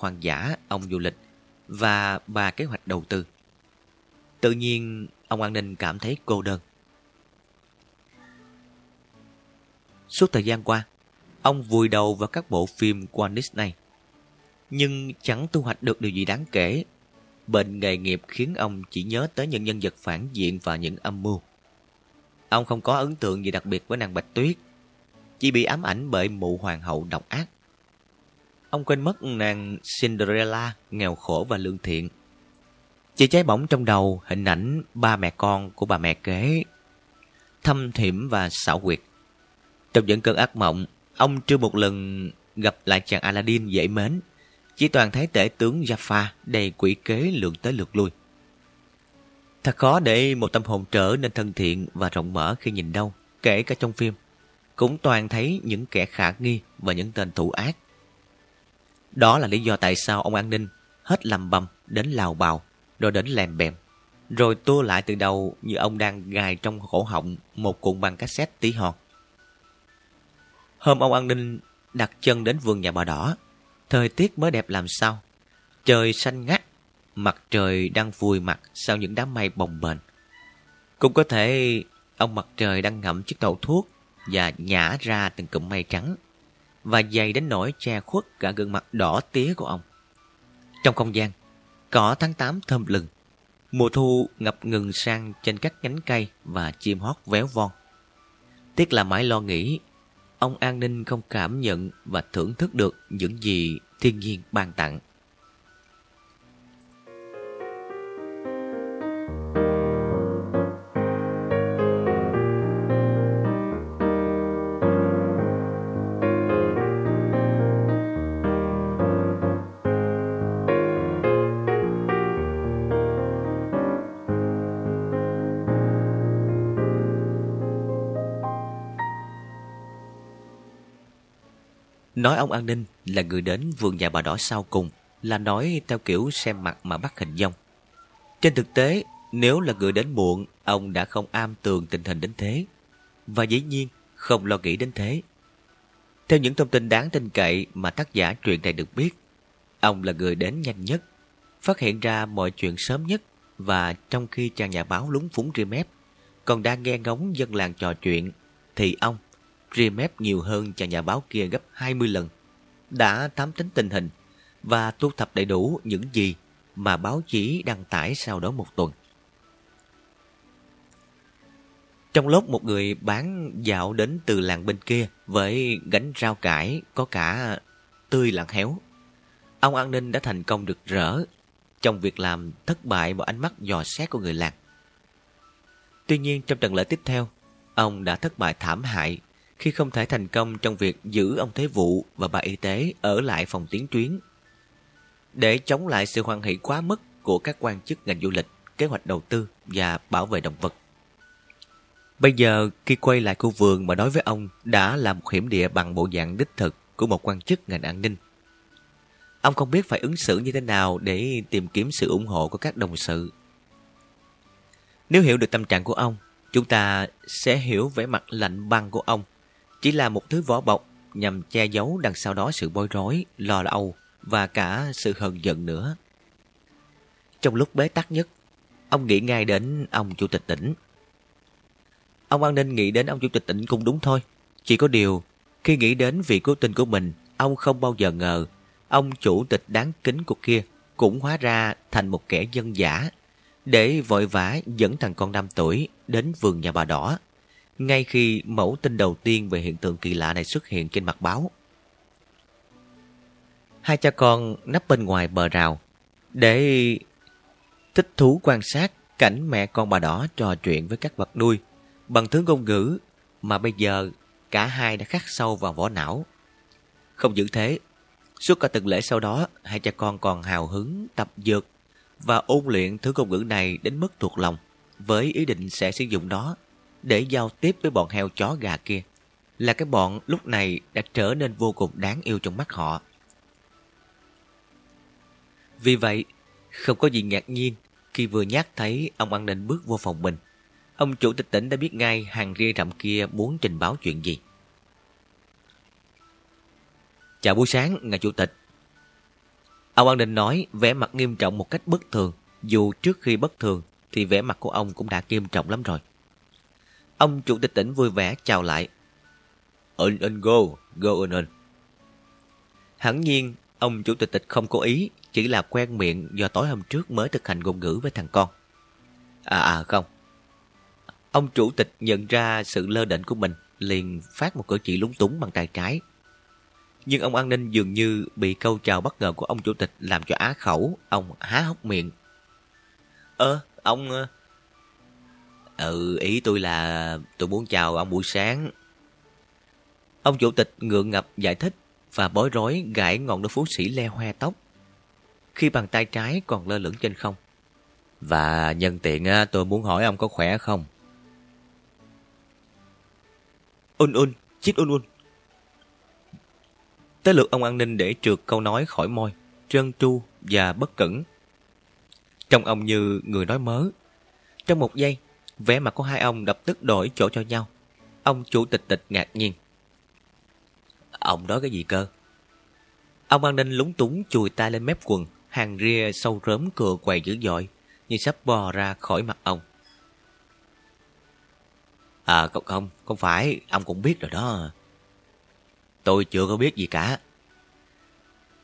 hoang dã, ông du lịch và ba kế hoạch đầu tư. Tự nhiên, ông An Ninh cảm thấy cô đơn. Suốt thời gian qua, ông vùi đầu vào các bộ phim của Disney. Nhưng chẳng thu hoạch được điều gì đáng kể. Bệnh nghề nghiệp khiến ông chỉ nhớ tới những nhân vật phản diện và những âm mưu. Ông không có ấn tượng gì đặc biệt với nàng Bạch Tuyết, chỉ bị ám ảnh bởi mụ hoàng hậu độc ác. Ông quên mất nàng Cinderella nghèo khổ và lương thiện. Chỉ cháy bỏng trong đầu hình ảnh ba mẹ con của bà mẹ kế, thâm thiểm và xảo quyệt. Trong những cơn ác mộng, ông chưa một lần gặp lại chàng Aladdin dễ mến, chỉ toàn thấy tể tướng Jaffa đầy quỷ kế lượn tới lượt lui. Thật khó để một tâm hồn trở nên thân thiện và rộng mở khi nhìn đâu, kể cả trong phim. Cũng toàn thấy những kẻ khả nghi và những tên thủ ác. Đó là lý do tại sao ông an ninh hết lầm bầm đến lào bào, rồi đến lèm bèm. Rồi tua lại từ đầu như ông đang gài trong cổ họng một cuộn băng cassette tí hon. Hôm ông an ninh đặt chân đến vườn nhà bà đỏ, thời tiết mới đẹp làm sao. Trời xanh ngắt, mặt trời đang vùi mặt sau những đám mây bồng bềnh. Cũng có thể ông mặt trời đang ngậm chiếc đầu thuốc và nhả ra từng cụm mây trắng và dày đến nỗi che khuất cả gương mặt đỏ tía của ông. Trong không gian, cỏ tháng 8 thơm lừng, mùa thu ngập ngừng sang trên các nhánh cây và chim hót véo von. Tiếc là mãi lo nghĩ, ông an ninh không cảm nhận và thưởng thức được những gì thiên nhiên ban tặng. Nói ông an ninh là người đến vườn nhà bà đỏ sau cùng là nói theo kiểu xem mặt mà bắt hình dong. Trên thực tế, nếu là người đến muộn, ông đã không am tường tình hình đến thế. Và dĩ nhiên, không lo nghĩ đến thế. Theo những thông tin đáng tin cậy mà tác giả truyện này được biết, ông là người đến nhanh nhất, phát hiện ra mọi chuyện sớm nhất và trong khi chàng nhà báo lúng phúng mép còn đang nghe ngóng dân làng trò chuyện, thì ông mép nhiều hơn chàng nhà báo kia gấp 20 lần, đã thám tính tình hình và thu thập đầy đủ những gì mà báo chí đăng tải sau đó một tuần. Trong lúc một người bán dạo đến từ làng bên kia với gánh rau cải có cả tươi lẫn héo, ông an ninh đã thành công được rỡ trong việc làm thất bại một ánh mắt dò xét của người làng. Tuy nhiên trong trận lễ tiếp theo, ông đã thất bại thảm hại khi không thể thành công trong việc giữ ông Thế Vụ và bà y tế ở lại phòng tiến tuyến. Để chống lại sự hoan hỷ quá mức của các quan chức ngành du lịch, kế hoạch đầu tư và bảo vệ động vật. Bây giờ, khi quay lại khu vườn mà nói với ông đã là một hiểm địa bằng bộ dạng đích thực của một quan chức ngành an ninh. Ông không biết phải ứng xử như thế nào để tìm kiếm sự ủng hộ của các đồng sự. Nếu hiểu được tâm trạng của ông, chúng ta sẽ hiểu vẻ mặt lạnh băng của ông chỉ là một thứ vỏ bọc nhằm che giấu đằng sau đó sự bối rối, lo âu và cả sự hờn giận nữa. Trong lúc bế tắc nhất, ông nghĩ ngay đến ông chủ tịch tỉnh. Ông an ninh nghĩ đến ông chủ tịch tỉnh cũng đúng thôi. Chỉ có điều, khi nghĩ đến vị cố tình của mình, ông không bao giờ ngờ ông chủ tịch đáng kính của kia cũng hóa ra thành một kẻ dân giả để vội vã dẫn thằng con năm tuổi đến vườn nhà bà đỏ ngay khi mẫu tin đầu tiên về hiện tượng kỳ lạ này xuất hiện trên mặt báo. Hai cha con nấp bên ngoài bờ rào để thích thú quan sát cảnh mẹ con bà đỏ trò chuyện với các vật nuôi bằng thứ ngôn ngữ mà bây giờ cả hai đã khắc sâu vào vỏ não. Không những thế, suốt cả tuần lễ sau đó, hai cha con còn hào hứng tập dược và ôn luyện thứ ngôn ngữ này đến mức thuộc lòng với ý định sẽ sử dụng nó để giao tiếp với bọn heo chó gà kia là cái bọn lúc này đã trở nên vô cùng đáng yêu trong mắt họ. Vì vậy, không có gì ngạc nhiên khi vừa nhắc thấy ông an ninh bước vô phòng mình. Ông chủ tịch tỉnh đã biết ngay hàng ria rậm kia muốn trình báo chuyện gì. Chào buổi sáng, ngài chủ tịch. Ông An Ninh nói vẻ mặt nghiêm trọng một cách bất thường. Dù trước khi bất thường thì vẻ mặt của ông cũng đã nghiêm trọng lắm rồi. Ông chủ tịch tỉnh vui vẻ chào lại. In in go, go in in. Hẳn nhiên, ông chủ tịch tịch không cố ý, chỉ là quen miệng do tối hôm trước mới thực hành ngôn ngữ với thằng con. À à không. Ông chủ tịch nhận ra sự lơ đễnh của mình, liền phát một cử chỉ lúng túng bằng tay trái. Nhưng ông an ninh dường như bị câu chào bất ngờ của ông chủ tịch làm cho á khẩu, ông há hốc miệng. Ơ, ông... Ừ, ý tôi là tôi muốn chào ông buổi sáng. Ông chủ tịch ngượng ngập giải thích và bối rối gãi ngọn đôi phú sĩ le hoe tóc. Khi bàn tay trái còn lơ lửng trên không. Và nhân tiện tôi muốn hỏi ông có khỏe không? Un un, chít un un. Tới lượt ông an ninh để trượt câu nói khỏi môi, trơn tru và bất cẩn. Trong ông như người nói mớ. Trong một giây, vẻ mặt của hai ông đập tức đổi chỗ cho nhau. Ông chủ tịch tịch ngạc nhiên. Ông nói cái gì cơ? Ông an ninh lúng túng chùi tay lên mép quần, hàng ria sâu rớm cửa quầy dữ dội, như sắp bò ra khỏi mặt ông. À không, không, không phải, ông cũng biết rồi đó. Tôi chưa có biết gì cả.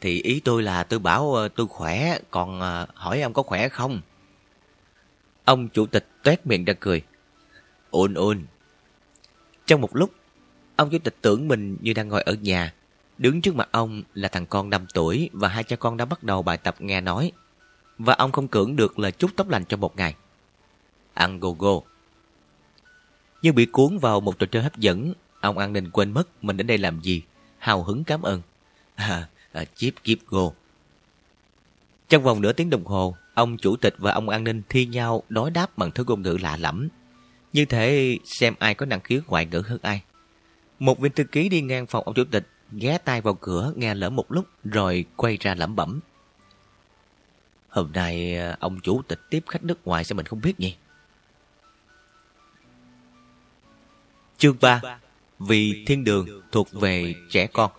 Thì ý tôi là tôi bảo ờ, tôi khỏe, còn ờ, hỏi ông có khỏe không? Ông chủ tịch toét miệng ra cười. Ôn ôn. Trong một lúc, ông chủ tịch tưởng mình như đang ngồi ở nhà. Đứng trước mặt ông là thằng con 5 tuổi và hai cha con đã bắt đầu bài tập nghe nói. Và ông không cưỡng được lời chúc tóc lành trong một ngày. Ăn go go. Như bị cuốn vào một trò chơi hấp dẫn, ông an ninh quên mất mình đến đây làm gì. Hào hứng cảm ơn. À, à, chip keep go. Trong vòng nửa tiếng đồng hồ, ông chủ tịch và ông an ninh thi nhau đối đáp bằng thứ ngôn ngữ lạ lẫm. Như thế xem ai có năng khiếu ngoại ngữ hơn ai. Một viên thư ký đi ngang phòng ông chủ tịch, ghé tay vào cửa nghe lỡ một lúc rồi quay ra lẩm bẩm. Hôm nay à, ông chủ tịch tiếp khách nước ngoài sao mình không biết nhỉ? Chương 3 Vì thiên đường thuộc về trẻ con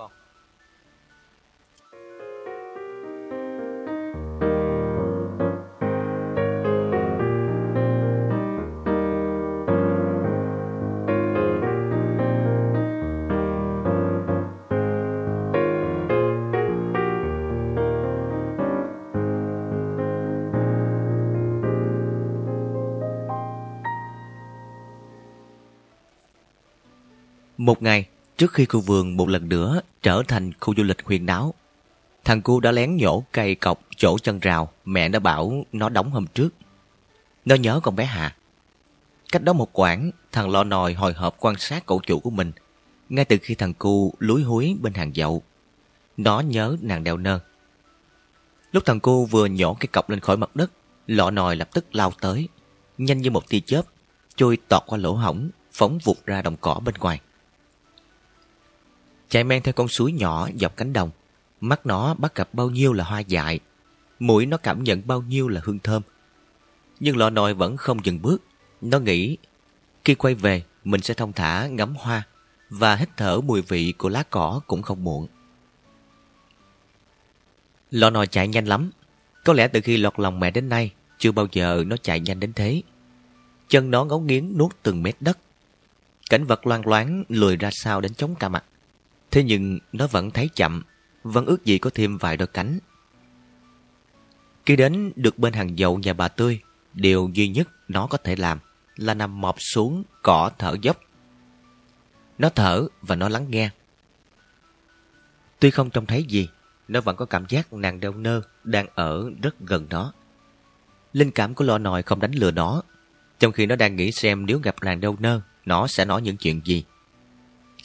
Một ngày, trước khi khu vườn một lần nữa trở thành khu du lịch huyền náo, thằng cu đã lén nhổ cây cọc chỗ chân rào mẹ nó bảo nó đóng hôm trước. Nó nhớ con bé Hà. Cách đó một quãng, thằng lo nòi hồi hộp quan sát cậu chủ của mình. Ngay từ khi thằng cu lúi húi bên hàng dậu, nó nhớ nàng đeo nơ. Lúc thằng cu vừa nhổ cái cọc lên khỏi mặt đất, lọ nòi lập tức lao tới, nhanh như một tia chớp, trôi tọt qua lỗ hổng, phóng vụt ra đồng cỏ bên ngoài chạy men theo con suối nhỏ dọc cánh đồng. Mắt nó bắt gặp bao nhiêu là hoa dại, mũi nó cảm nhận bao nhiêu là hương thơm. Nhưng lọ nồi vẫn không dừng bước. Nó nghĩ, khi quay về, mình sẽ thông thả ngắm hoa và hít thở mùi vị của lá cỏ cũng không muộn. Lọ nồi chạy nhanh lắm. Có lẽ từ khi lọt lòng mẹ đến nay, chưa bao giờ nó chạy nhanh đến thế. Chân nó ngấu nghiến nuốt từng mét đất. Cảnh vật loang loáng lùi ra sau đến chống cả mặt. Thế nhưng nó vẫn thấy chậm, vẫn ước gì có thêm vài đôi cánh. Khi đến được bên hàng dậu nhà bà Tươi, điều duy nhất nó có thể làm là nằm mọp xuống cỏ thở dốc. Nó thở và nó lắng nghe. Tuy không trông thấy gì, nó vẫn có cảm giác nàng đeo nơ đang ở rất gần nó. Linh cảm của lò nòi không đánh lừa nó, trong khi nó đang nghĩ xem nếu gặp nàng đeo nơ, nó sẽ nói những chuyện gì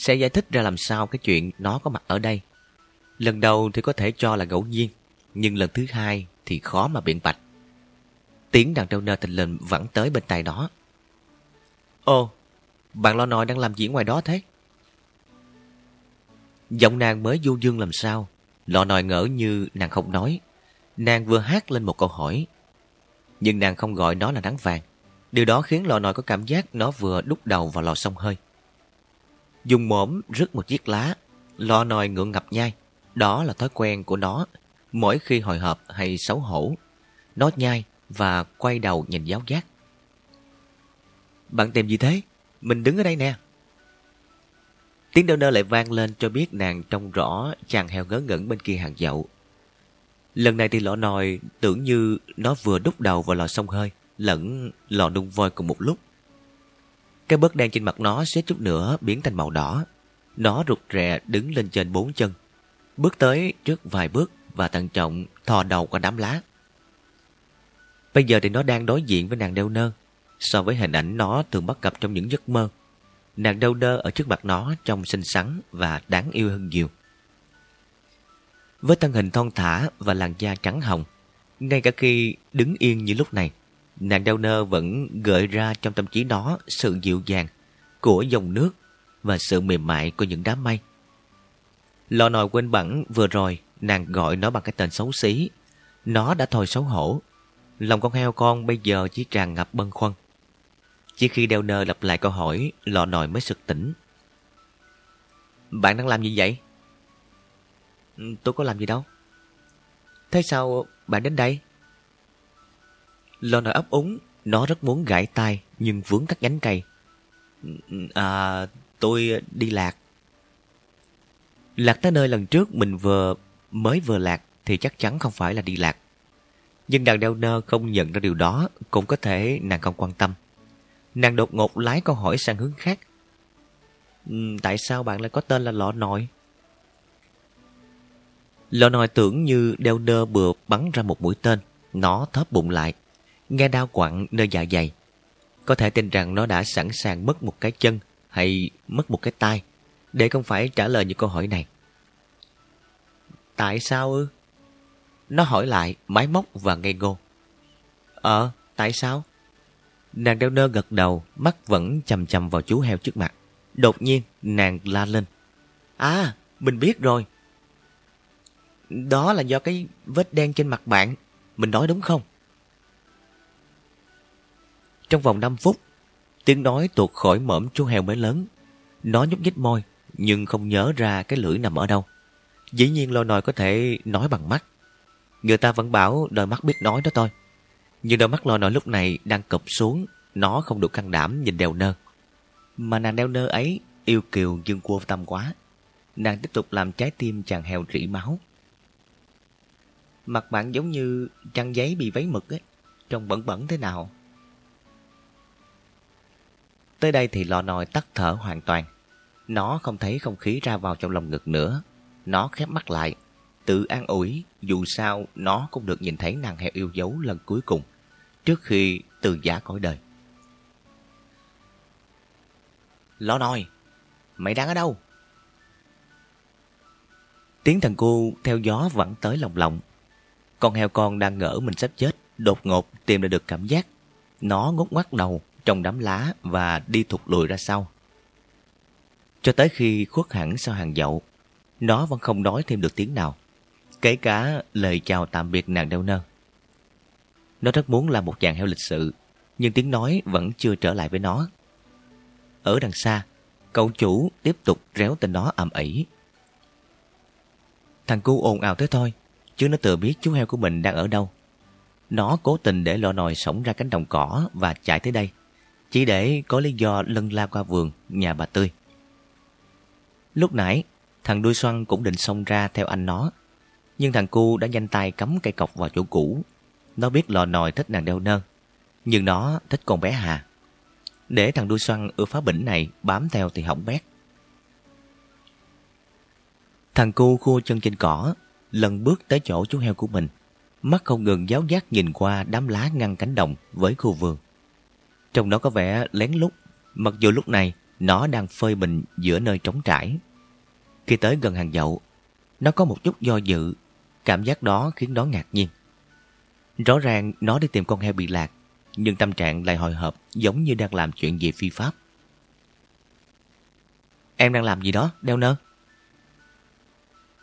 sẽ giải thích ra làm sao cái chuyện nó có mặt ở đây. Lần đầu thì có thể cho là ngẫu nhiên, nhưng lần thứ hai thì khó mà biện bạch. Tiếng đàn trâu nơ tình lình vẫn tới bên tai nó. Ồ, bạn lo nòi đang làm gì ngoài đó thế? Giọng nàng mới du dương làm sao, lo nòi ngỡ như nàng không nói. Nàng vừa hát lên một câu hỏi. Nhưng nàng không gọi nó là nắng vàng. Điều đó khiến lò nòi có cảm giác nó vừa đúc đầu vào lò sông hơi dùng mõm rứt một chiếc lá, lo nòi ngượng ngập nhai. Đó là thói quen của nó, Mỗi khi hồi hộp hay xấu hổ, nó nhai và quay đầu nhìn giáo giác. Bạn tìm gì thế? Mình đứng ở đây nè. Tiếng đau nơ lại vang lên cho biết nàng trông rõ chàng heo ngớ ngẩn bên kia hàng dậu. Lần này thì lọ nồi tưởng như nó vừa đúc đầu vào lò sông hơi, lẫn lò nung voi cùng một lúc. Cái bớt đen trên mặt nó xếp chút nữa biến thành màu đỏ. Nó rụt rè đứng lên trên bốn chân. Bước tới trước vài bước và thận trọng thò đầu qua đám lá. Bây giờ thì nó đang đối diện với nàng đeo nơ. So với hình ảnh nó thường bắt gặp trong những giấc mơ. Nàng đeo nơ ở trước mặt nó trông xinh xắn và đáng yêu hơn nhiều. Với thân hình thon thả và làn da trắng hồng, ngay cả khi đứng yên như lúc này, nàng đeo nơ vẫn gợi ra trong tâm trí nó sự dịu dàng của dòng nước và sự mềm mại của những đám mây. Lò nồi quên bẵng vừa rồi nàng gọi nó bằng cái tên xấu xí. Nó đã thôi xấu hổ. Lòng con heo con bây giờ chỉ tràn ngập bâng khuâng. Chỉ khi đeo nơ lặp lại câu hỏi, lò nồi mới sực tỉnh. Bạn đang làm gì vậy? Ừ, tôi có làm gì đâu. Thế sao bạn đến đây? Lò nồi ấp úng, nó rất muốn gãi tay nhưng vướng các nhánh cây. À, tôi đi lạc. Lạc tới nơi lần trước mình vừa mới vừa lạc thì chắc chắn không phải là đi lạc. Nhưng đàn đeo nơ không nhận ra điều đó cũng có thể nàng không quan tâm. Nàng đột ngột lái câu hỏi sang hướng khác. Ừ, tại sao bạn lại có tên là lọ nồi? Lọ nồi tưởng như đeo nơ bừa bắn ra một mũi tên. Nó thớp bụng lại. Nghe đau quặn nơi dạ dày. Có thể tin rằng nó đã sẵn sàng mất một cái chân hay mất một cái tai để không phải trả lời những câu hỏi này. Tại sao ư? Nó hỏi lại, máy móc và ngây ngô. Ờ, tại sao? Nàng đeo nơ gật đầu, mắt vẫn chầm chầm vào chú heo trước mặt. Đột nhiên, nàng la lên. À, mình biết rồi. Đó là do cái vết đen trên mặt bạn. Mình nói đúng không? Trong vòng 5 phút, tiếng nói tuột khỏi mõm chú heo mới lớn. Nó nhúc nhích môi, nhưng không nhớ ra cái lưỡi nằm ở đâu. Dĩ nhiên lò nòi có thể nói bằng mắt. Người ta vẫn bảo đôi mắt biết nói đó thôi. Nhưng đôi mắt lò nòi lúc này đang cụp xuống, nó không đủ can đảm nhìn đèo nơ. Mà nàng đeo nơ ấy yêu kiều nhưng vô tâm quá. Nàng tiếp tục làm trái tim chàng heo rỉ máu. Mặt bạn giống như trăng giấy bị váy mực ấy, trông bẩn bẩn thế nào. Tới đây thì lò nồi tắt thở hoàn toàn. Nó không thấy không khí ra vào trong lòng ngực nữa. Nó khép mắt lại, tự an ủi dù sao nó cũng được nhìn thấy nàng heo yêu dấu lần cuối cùng trước khi từ giả cõi đời. lò nồi mày đang ở đâu? Tiếng thằng cu theo gió vẫn tới lòng lòng. Con heo con đang ngỡ mình sắp chết, đột ngột tìm lại được cảm giác. Nó ngốc ngoắt đầu trong đám lá và đi thụt lùi ra sau. Cho tới khi khuất hẳn sau hàng dậu, nó vẫn không nói thêm được tiếng nào, kể cả lời chào tạm biệt nàng đeo nơ. Nó rất muốn làm một chàng heo lịch sự, nhưng tiếng nói vẫn chưa trở lại với nó. Ở đằng xa, cậu chủ tiếp tục réo tên nó ầm ĩ. Thằng cu ồn ào thế thôi, chứ nó tự biết chú heo của mình đang ở đâu. Nó cố tình để lọ nồi sống ra cánh đồng cỏ và chạy tới đây, chỉ để có lý do lân la qua vườn nhà bà Tươi. Lúc nãy, thằng đuôi xoăn cũng định xông ra theo anh nó. Nhưng thằng cu đã nhanh tay cắm cây cọc vào chỗ cũ. Nó biết lò nồi thích nàng đeo nơ, nhưng nó thích con bé Hà. Để thằng đuôi xoăn ưa phá bỉnh này bám theo thì hỏng bét. Thằng cu khua chân trên cỏ, lần bước tới chỗ chú heo của mình. Mắt không ngừng giáo giác nhìn qua đám lá ngăn cánh đồng với khu vườn. Trong nó có vẻ lén lút, mặc dù lúc này nó đang phơi mình giữa nơi trống trải. Khi tới gần hàng dậu, nó có một chút do dự. Cảm giác đó khiến nó ngạc nhiên. Rõ ràng nó đi tìm con heo bị lạc, nhưng tâm trạng lại hồi hộp giống như đang làm chuyện gì phi pháp. Em đang làm gì đó, đeo nơ?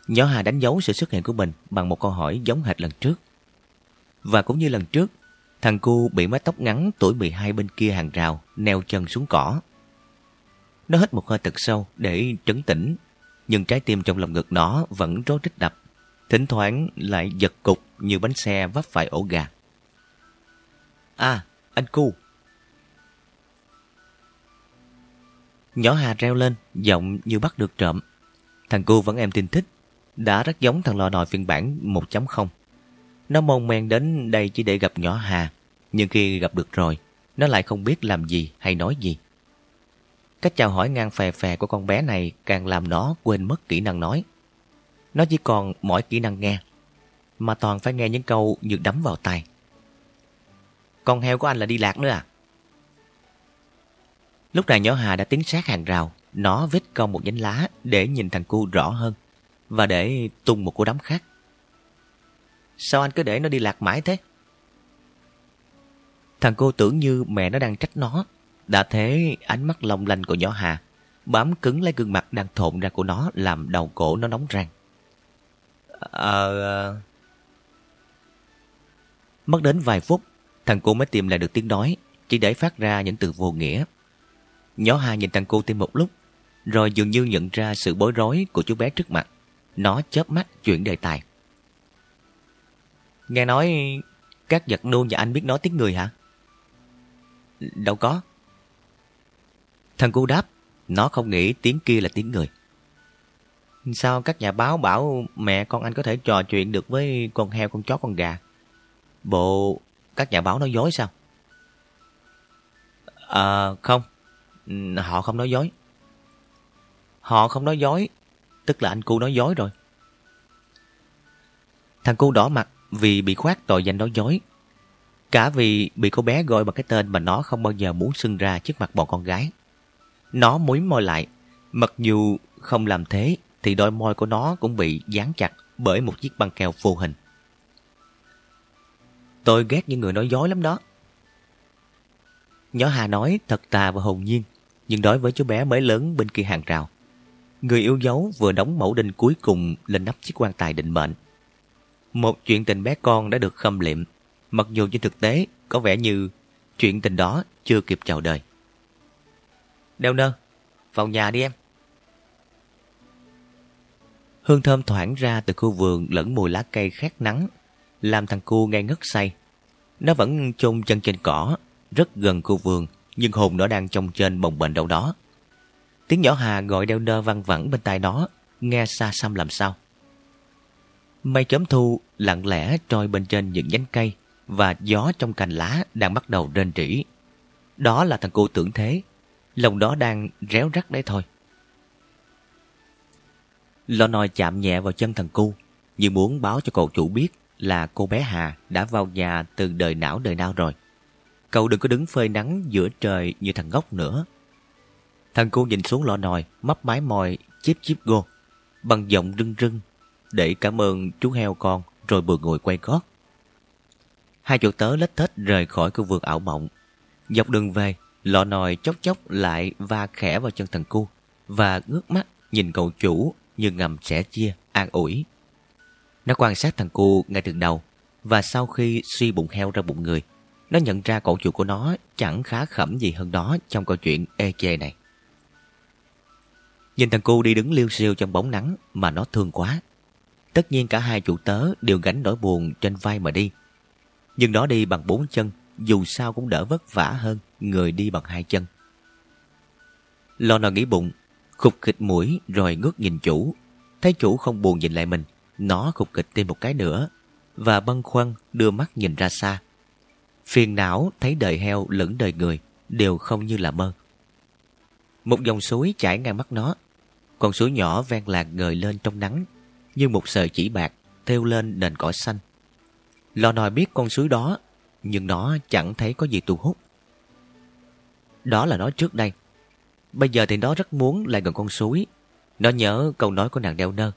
Nhỏ Hà đánh dấu sự xuất hiện của mình bằng một câu hỏi giống hệt lần trước. Và cũng như lần trước, thằng cu bị mái tóc ngắn tuổi 12 bên kia hàng rào neo chân xuống cỏ. Nó hít một hơi thật sâu để trấn tĩnh, nhưng trái tim trong lòng ngực nó vẫn rối rít đập. thỉnh thoảng lại giật cục như bánh xe vấp phải ổ gà. À, anh cu. Nhỏ Hà reo lên, giọng như bắt được trộm. Thằng cu vẫn em tin thích, đã rất giống thằng lò nòi phiên bản 1.0. Nó mong men đến đây chỉ để gặp nhỏ Hà, nhưng khi gặp được rồi, nó lại không biết làm gì hay nói gì. Cách chào hỏi ngang phè phè của con bé này càng làm nó quên mất kỹ năng nói. Nó chỉ còn mỗi kỹ năng nghe, mà toàn phải nghe những câu như đấm vào tai Con heo của anh là đi lạc nữa à? Lúc này nhỏ Hà đã tiến sát hàng rào, nó vết cong một nhánh lá để nhìn thằng cu rõ hơn và để tung một cú đấm khác. Sao anh cứ để nó đi lạc mãi thế? Thằng cô tưởng như mẹ nó đang trách nó. Đã thế ánh mắt long lanh của nhỏ Hà bám cứng lấy gương mặt đang thộn ra của nó làm đầu cổ nó nóng rang. Ờ, ờ... Mất đến vài phút, thằng cô mới tìm lại được tiếng nói, chỉ để phát ra những từ vô nghĩa. Nhỏ Hà nhìn thằng cô thêm một lúc, rồi dường như nhận ra sự bối rối của chú bé trước mặt. Nó chớp mắt chuyển đề tài. Nghe nói các giật nuôi nhà anh biết nói tiếng người hả? Đâu có. Thằng cu đáp, nó không nghĩ tiếng kia là tiếng người. Sao các nhà báo bảo mẹ con anh có thể trò chuyện được với con heo, con chó, con gà? Bộ các nhà báo nói dối sao? À, không. Họ không nói dối. Họ không nói dối, tức là anh cu nói dối rồi. Thằng cu đỏ mặt vì bị khoát tội danh nói dối. Cả vì bị cô bé gọi bằng cái tên mà nó không bao giờ muốn xưng ra trước mặt bọn con gái. Nó múi môi lại, mặc dù không làm thế thì đôi môi của nó cũng bị dán chặt bởi một chiếc băng keo vô hình. Tôi ghét những người nói dối lắm đó. Nhỏ Hà nói thật tà và hồn nhiên, nhưng đối với chú bé mới lớn bên kia hàng rào. Người yêu dấu vừa đóng mẫu đinh cuối cùng lên nắp chiếc quan tài định mệnh. Một chuyện tình bé con đã được khâm liệm, mặc dù trên thực tế có vẻ như chuyện tình đó chưa kịp chào đời. Đeo nơ, vào nhà đi em. Hương thơm thoảng ra từ khu vườn lẫn mùi lá cây khát nắng, làm thằng cu ngay ngất say. Nó vẫn chôn chân trên cỏ, rất gần khu vườn, nhưng hồn nó đang trong trên bồng bềnh đâu đó. Tiếng nhỏ Hà gọi đeo nơ văng vẳng bên tai nó, nghe xa xăm làm sao. Mây chớm thu lặng lẽ trôi bên trên những nhánh cây và gió trong cành lá đang bắt đầu rên rỉ. Đó là thằng cô tưởng thế, lòng đó đang réo rắt đấy thôi. Lo nòi chạm nhẹ vào chân thằng cu, như muốn báo cho cậu chủ biết là cô bé Hà đã vào nhà từ đời não đời nào rồi. Cậu đừng có đứng phơi nắng giữa trời như thằng ngốc nữa. Thằng cô nhìn xuống lọ nòi, mấp mái mòi chip chip gô, bằng giọng rưng rưng, để cảm ơn chú heo con, rồi vừa ngồi quay gót. Hai chủ tớ lết thết rời khỏi khu vườn ảo mộng. Dọc đường về, lọ nòi chốc chốc lại va khẽ vào chân thằng cu và ngước mắt nhìn cậu chủ như ngầm sẻ chia, an ủi. Nó quan sát thằng cu ngay từ đầu và sau khi suy bụng heo ra bụng người, nó nhận ra cậu chủ của nó chẳng khá khẩm gì hơn đó trong câu chuyện ê chê này. Nhìn thằng cu đi đứng liêu siêu trong bóng nắng mà nó thương quá. Tất nhiên cả hai chủ tớ đều gánh nỗi buồn trên vai mà đi. Nhưng nó đi bằng bốn chân, dù sao cũng đỡ vất vả hơn người đi bằng hai chân. Lo nó nghĩ bụng, khục khịch mũi rồi ngước nhìn chủ. Thấy chủ không buồn nhìn lại mình, nó khục khịch thêm một cái nữa và băn khoăn đưa mắt nhìn ra xa. Phiền não thấy đời heo lẫn đời người đều không như là mơ. Một dòng suối chảy ngang mắt nó. Con suối nhỏ ven làng ngời lên trong nắng như một sợi chỉ bạc thêu lên nền cỏ xanh. Lò nòi biết con suối đó, nhưng nó chẳng thấy có gì thu hút. Đó là nó trước đây. Bây giờ thì nó rất muốn lại gần con suối. Nó nhớ câu nói của nàng đeo nơ.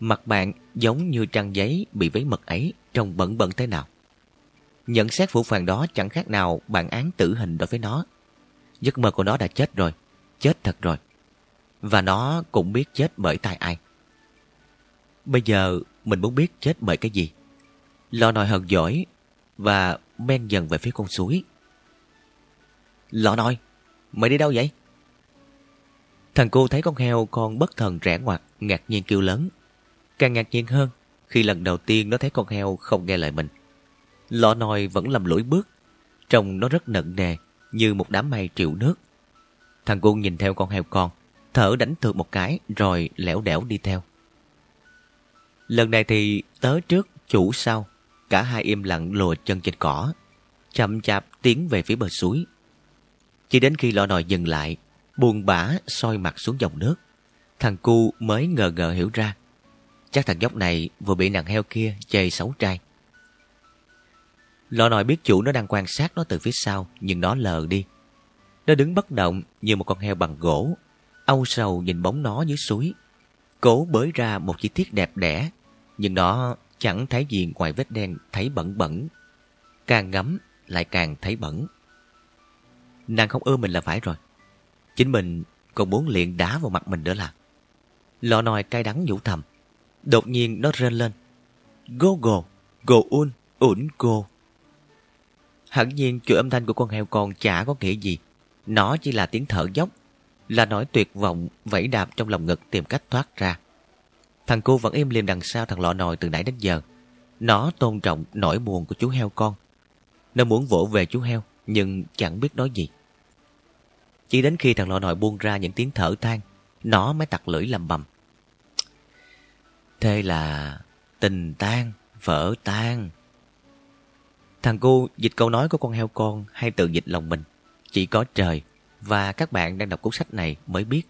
Mặt bạn giống như trang giấy bị vấy mật ấy trông bẩn bẩn thế nào. Nhận xét phủ phàng đó chẳng khác nào bản án tử hình đối với nó. Giấc mơ của nó đã chết rồi, chết thật rồi. Và nó cũng biết chết bởi tay ai. Bây giờ mình muốn biết chết bởi cái gì. Lò nòi hờn giỏi và men dần về phía con suối. Lọ nòi, mày đi đâu vậy? Thằng cô thấy con heo con bất thần rẽ ngoặt, ngạc nhiên kêu lớn. Càng ngạc nhiên hơn khi lần đầu tiên nó thấy con heo không nghe lời mình. Lọ nòi vẫn làm lũi bước, trông nó rất nận nề như một đám mây triệu nước. Thằng cu nhìn theo con heo con, thở đánh thượt một cái rồi lẻo đẻo đi theo. Lần này thì tớ trước, chủ sau, cả hai im lặng lùa chân trên cỏ, chậm chạp tiến về phía bờ suối. Chỉ đến khi lọ nòi dừng lại, buồn bã soi mặt xuống dòng nước, thằng cu mới ngờ ngờ hiểu ra. Chắc thằng nhóc này vừa bị nàng heo kia chê xấu trai. Lọ nòi biết chủ nó đang quan sát nó từ phía sau, nhưng nó lờ đi. Nó đứng bất động như một con heo bằng gỗ, âu sầu nhìn bóng nó dưới suối. Cố bới ra một chi tiết đẹp đẽ, nhưng nó chẳng thấy gì ngoài vết đen thấy bẩn bẩn. Càng ngắm lại càng thấy bẩn. Nàng không ưa mình là phải rồi. Chính mình còn muốn liền đá vào mặt mình nữa là. Lọ nòi cay đắng nhủ thầm. Đột nhiên nó rên lên. Go go, go un, ủn go. Hẳn nhiên chuỗi âm thanh của con heo con chả có nghĩa gì. Nó chỉ là tiếng thở dốc, là nỗi tuyệt vọng vẫy đạp trong lòng ngực tìm cách thoát ra. Thằng cô vẫn im lìm đằng sau thằng lọ nồi từ nãy đến giờ. Nó tôn trọng nỗi buồn của chú heo con. Nó muốn vỗ về chú heo, nhưng chẳng biết nói gì. Chỉ đến khi thằng lọ nồi buông ra những tiếng thở than, nó mới tặc lưỡi lầm bầm. Thế là tình tan, vỡ tan. Thằng cô dịch câu nói của con heo con hay tự dịch lòng mình. Chỉ có trời và các bạn đang đọc cuốn sách này mới biết.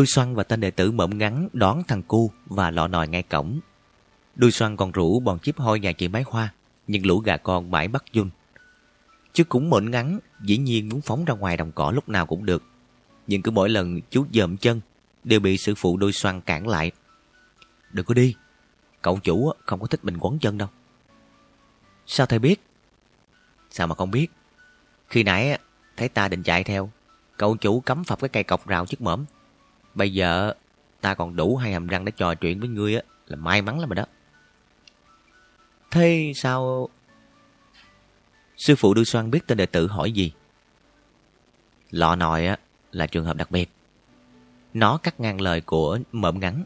Đuôi xoăn và tên đệ tử mộng ngắn đón thằng cu và lọ nòi ngay cổng. Đuôi xoăn còn rủ bọn chiếp hôi nhà chị Mái Hoa, nhưng lũ gà con mãi bắt dung. Chứ cũng mộng ngắn, dĩ nhiên muốn phóng ra ngoài đồng cỏ lúc nào cũng được. Nhưng cứ mỗi lần chú dợm chân, đều bị sư phụ đuôi xoăn cản lại. Đừng có đi, cậu chủ không có thích mình quấn chân đâu. Sao thầy biết? Sao mà không biết? Khi nãy thấy ta định chạy theo, cậu chủ cấm phập cái cây cọc rào trước mõm. Bây giờ ta còn đủ hai hàm răng để trò chuyện với ngươi á, là may mắn lắm rồi đó. Thế sao... Sư phụ đưa xoan biết tên đệ tử hỏi gì? Lọ nòi á, là trường hợp đặc biệt. Nó cắt ngang lời của mộm ngắn.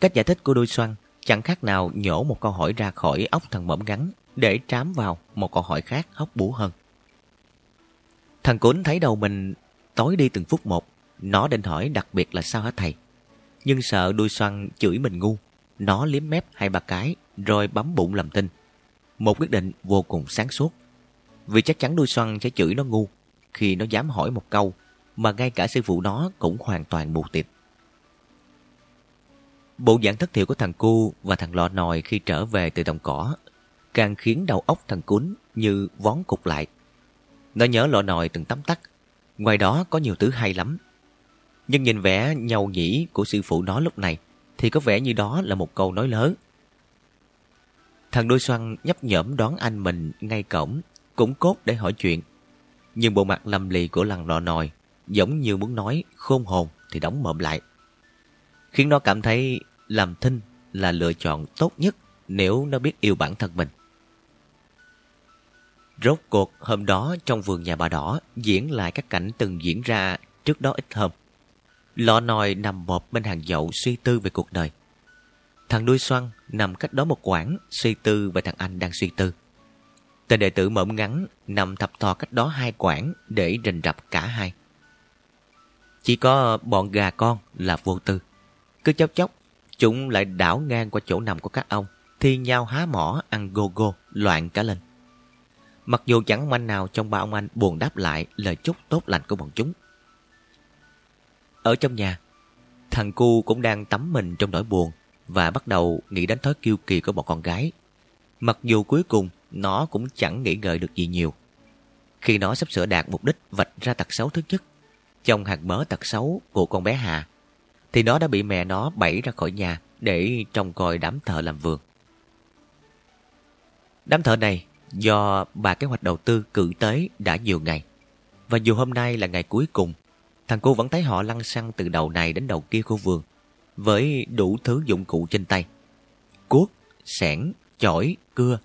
Cách giải thích của đôi xoan chẳng khác nào nhổ một câu hỏi ra khỏi óc thằng mộm ngắn để trám vào một câu hỏi khác hóc búa hơn. Thằng cún thấy đầu mình tối đi từng phút một nó định hỏi đặc biệt là sao hả thầy? Nhưng sợ đuôi xoăn chửi mình ngu. Nó liếm mép hai ba cái, rồi bấm bụng làm tin. Một quyết định vô cùng sáng suốt. Vì chắc chắn đuôi xoăn sẽ chửi nó ngu, khi nó dám hỏi một câu mà ngay cả sư phụ nó cũng hoàn toàn mù tịt. Bộ dạng thất thiểu của thằng cu và thằng lọ nòi khi trở về từ đồng cỏ càng khiến đầu óc thằng cún như vón cục lại. Nó nhớ lọ nòi từng tắm tắt. Ngoài đó có nhiều thứ hay lắm nhưng nhìn vẻ nhầu nhĩ của sư phụ nó lúc này thì có vẻ như đó là một câu nói lớn. Thằng đôi xoăn nhấp nhởm đón anh mình ngay cổng, cũng cốt để hỏi chuyện. Nhưng bộ mặt lầm lì của lằn lọ nòi, giống như muốn nói khôn hồn thì đóng mộm lại. Khiến nó cảm thấy làm thinh là lựa chọn tốt nhất nếu nó biết yêu bản thân mình. Rốt cuộc hôm đó trong vườn nhà bà đỏ diễn lại các cảnh từng diễn ra trước đó ít hôm. Lọ nòi nằm bọp bên hàng dậu suy tư về cuộc đời. Thằng đuôi xoăn nằm cách đó một quãng suy tư về thằng anh đang suy tư. Tên đệ tử mộm ngắn nằm thập thò cách đó hai quãng để rình rập cả hai. Chỉ có bọn gà con là vô tư. Cứ chốc chốc, chúng lại đảo ngang qua chỗ nằm của các ông, thi nhau há mỏ ăn gô gô loạn cả lên. Mặc dù chẳng manh nào trong ba ông anh buồn đáp lại lời chúc tốt lành của bọn chúng. Ở trong nhà, thằng cu cũng đang tắm mình trong nỗi buồn và bắt đầu nghĩ đến thói kiêu kỳ của bọn con gái. Mặc dù cuối cùng nó cũng chẳng nghĩ ngợi được gì nhiều. Khi nó sắp sửa đạt mục đích vạch ra tật xấu thứ nhất, trong hạt mớ tật xấu của con bé Hà, thì nó đã bị mẹ nó bẫy ra khỏi nhà để trông coi đám thợ làm vườn. Đám thợ này do bà kế hoạch đầu tư cử tới đã nhiều ngày. Và dù hôm nay là ngày cuối cùng, thằng cô vẫn thấy họ lăn xăng từ đầu này đến đầu kia khu vườn với đủ thứ dụng cụ trên tay. Cuốc, sẻn, chổi, cưa,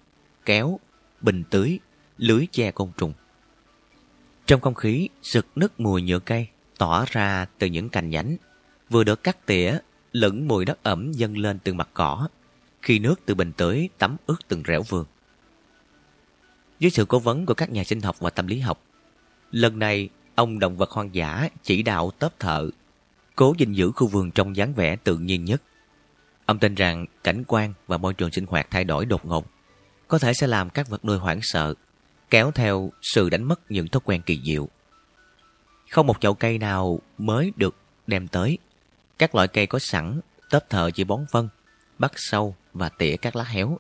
kéo, bình tưới, lưới che côn trùng. Trong không khí sực nức mùi nhựa cây tỏa ra từ những cành nhánh, vừa được cắt tỉa, lẫn mùi đất ẩm dâng lên từ mặt cỏ, khi nước từ bình tưới tắm ướt từng rẻo vườn. Dưới sự cố vấn của các nhà sinh học và tâm lý học, lần này ông động vật hoang dã chỉ đạo tớp thợ, cố gìn giữ khu vườn trong dáng vẻ tự nhiên nhất. Ông tin rằng cảnh quan và môi trường sinh hoạt thay đổi đột ngột, có thể sẽ làm các vật nuôi hoảng sợ, kéo theo sự đánh mất những thói quen kỳ diệu. Không một chậu cây nào mới được đem tới. Các loại cây có sẵn, tớp thợ chỉ bón phân, bắt sâu và tỉa các lá héo.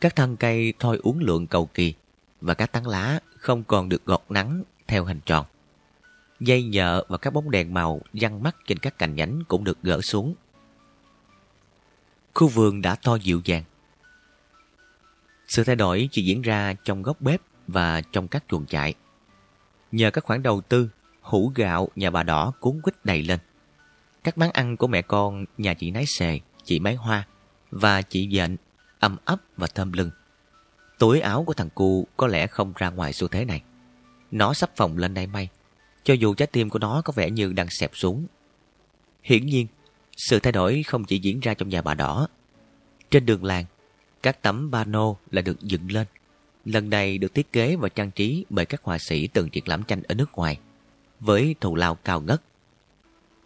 Các thân cây thôi uống lượng cầu kỳ và các tán lá không còn được gọt nắng theo hình tròn. Dây nhợ và các bóng đèn màu văng mắt trên các cành nhánh cũng được gỡ xuống. Khu vườn đã to dịu dàng. Sự thay đổi chỉ diễn ra trong góc bếp và trong các chuồng trại. Nhờ các khoản đầu tư, hũ gạo nhà bà đỏ cuốn quýt đầy lên. Các món ăn của mẹ con nhà chị Nái Xề, chị Máy Hoa và chị Dện âm ấp và thơm lưng. Túi áo của thằng cu có lẽ không ra ngoài xu thế này. Nó sắp phòng lên đây may, cho dù trái tim của nó có vẻ như đang xẹp xuống. Hiển nhiên, sự thay đổi không chỉ diễn ra trong nhà bà đỏ. Trên đường làng, các tấm pano là được dựng lên. Lần này được thiết kế và trang trí bởi các họa sĩ từng triển lãm tranh ở nước ngoài, với thù lao cao ngất.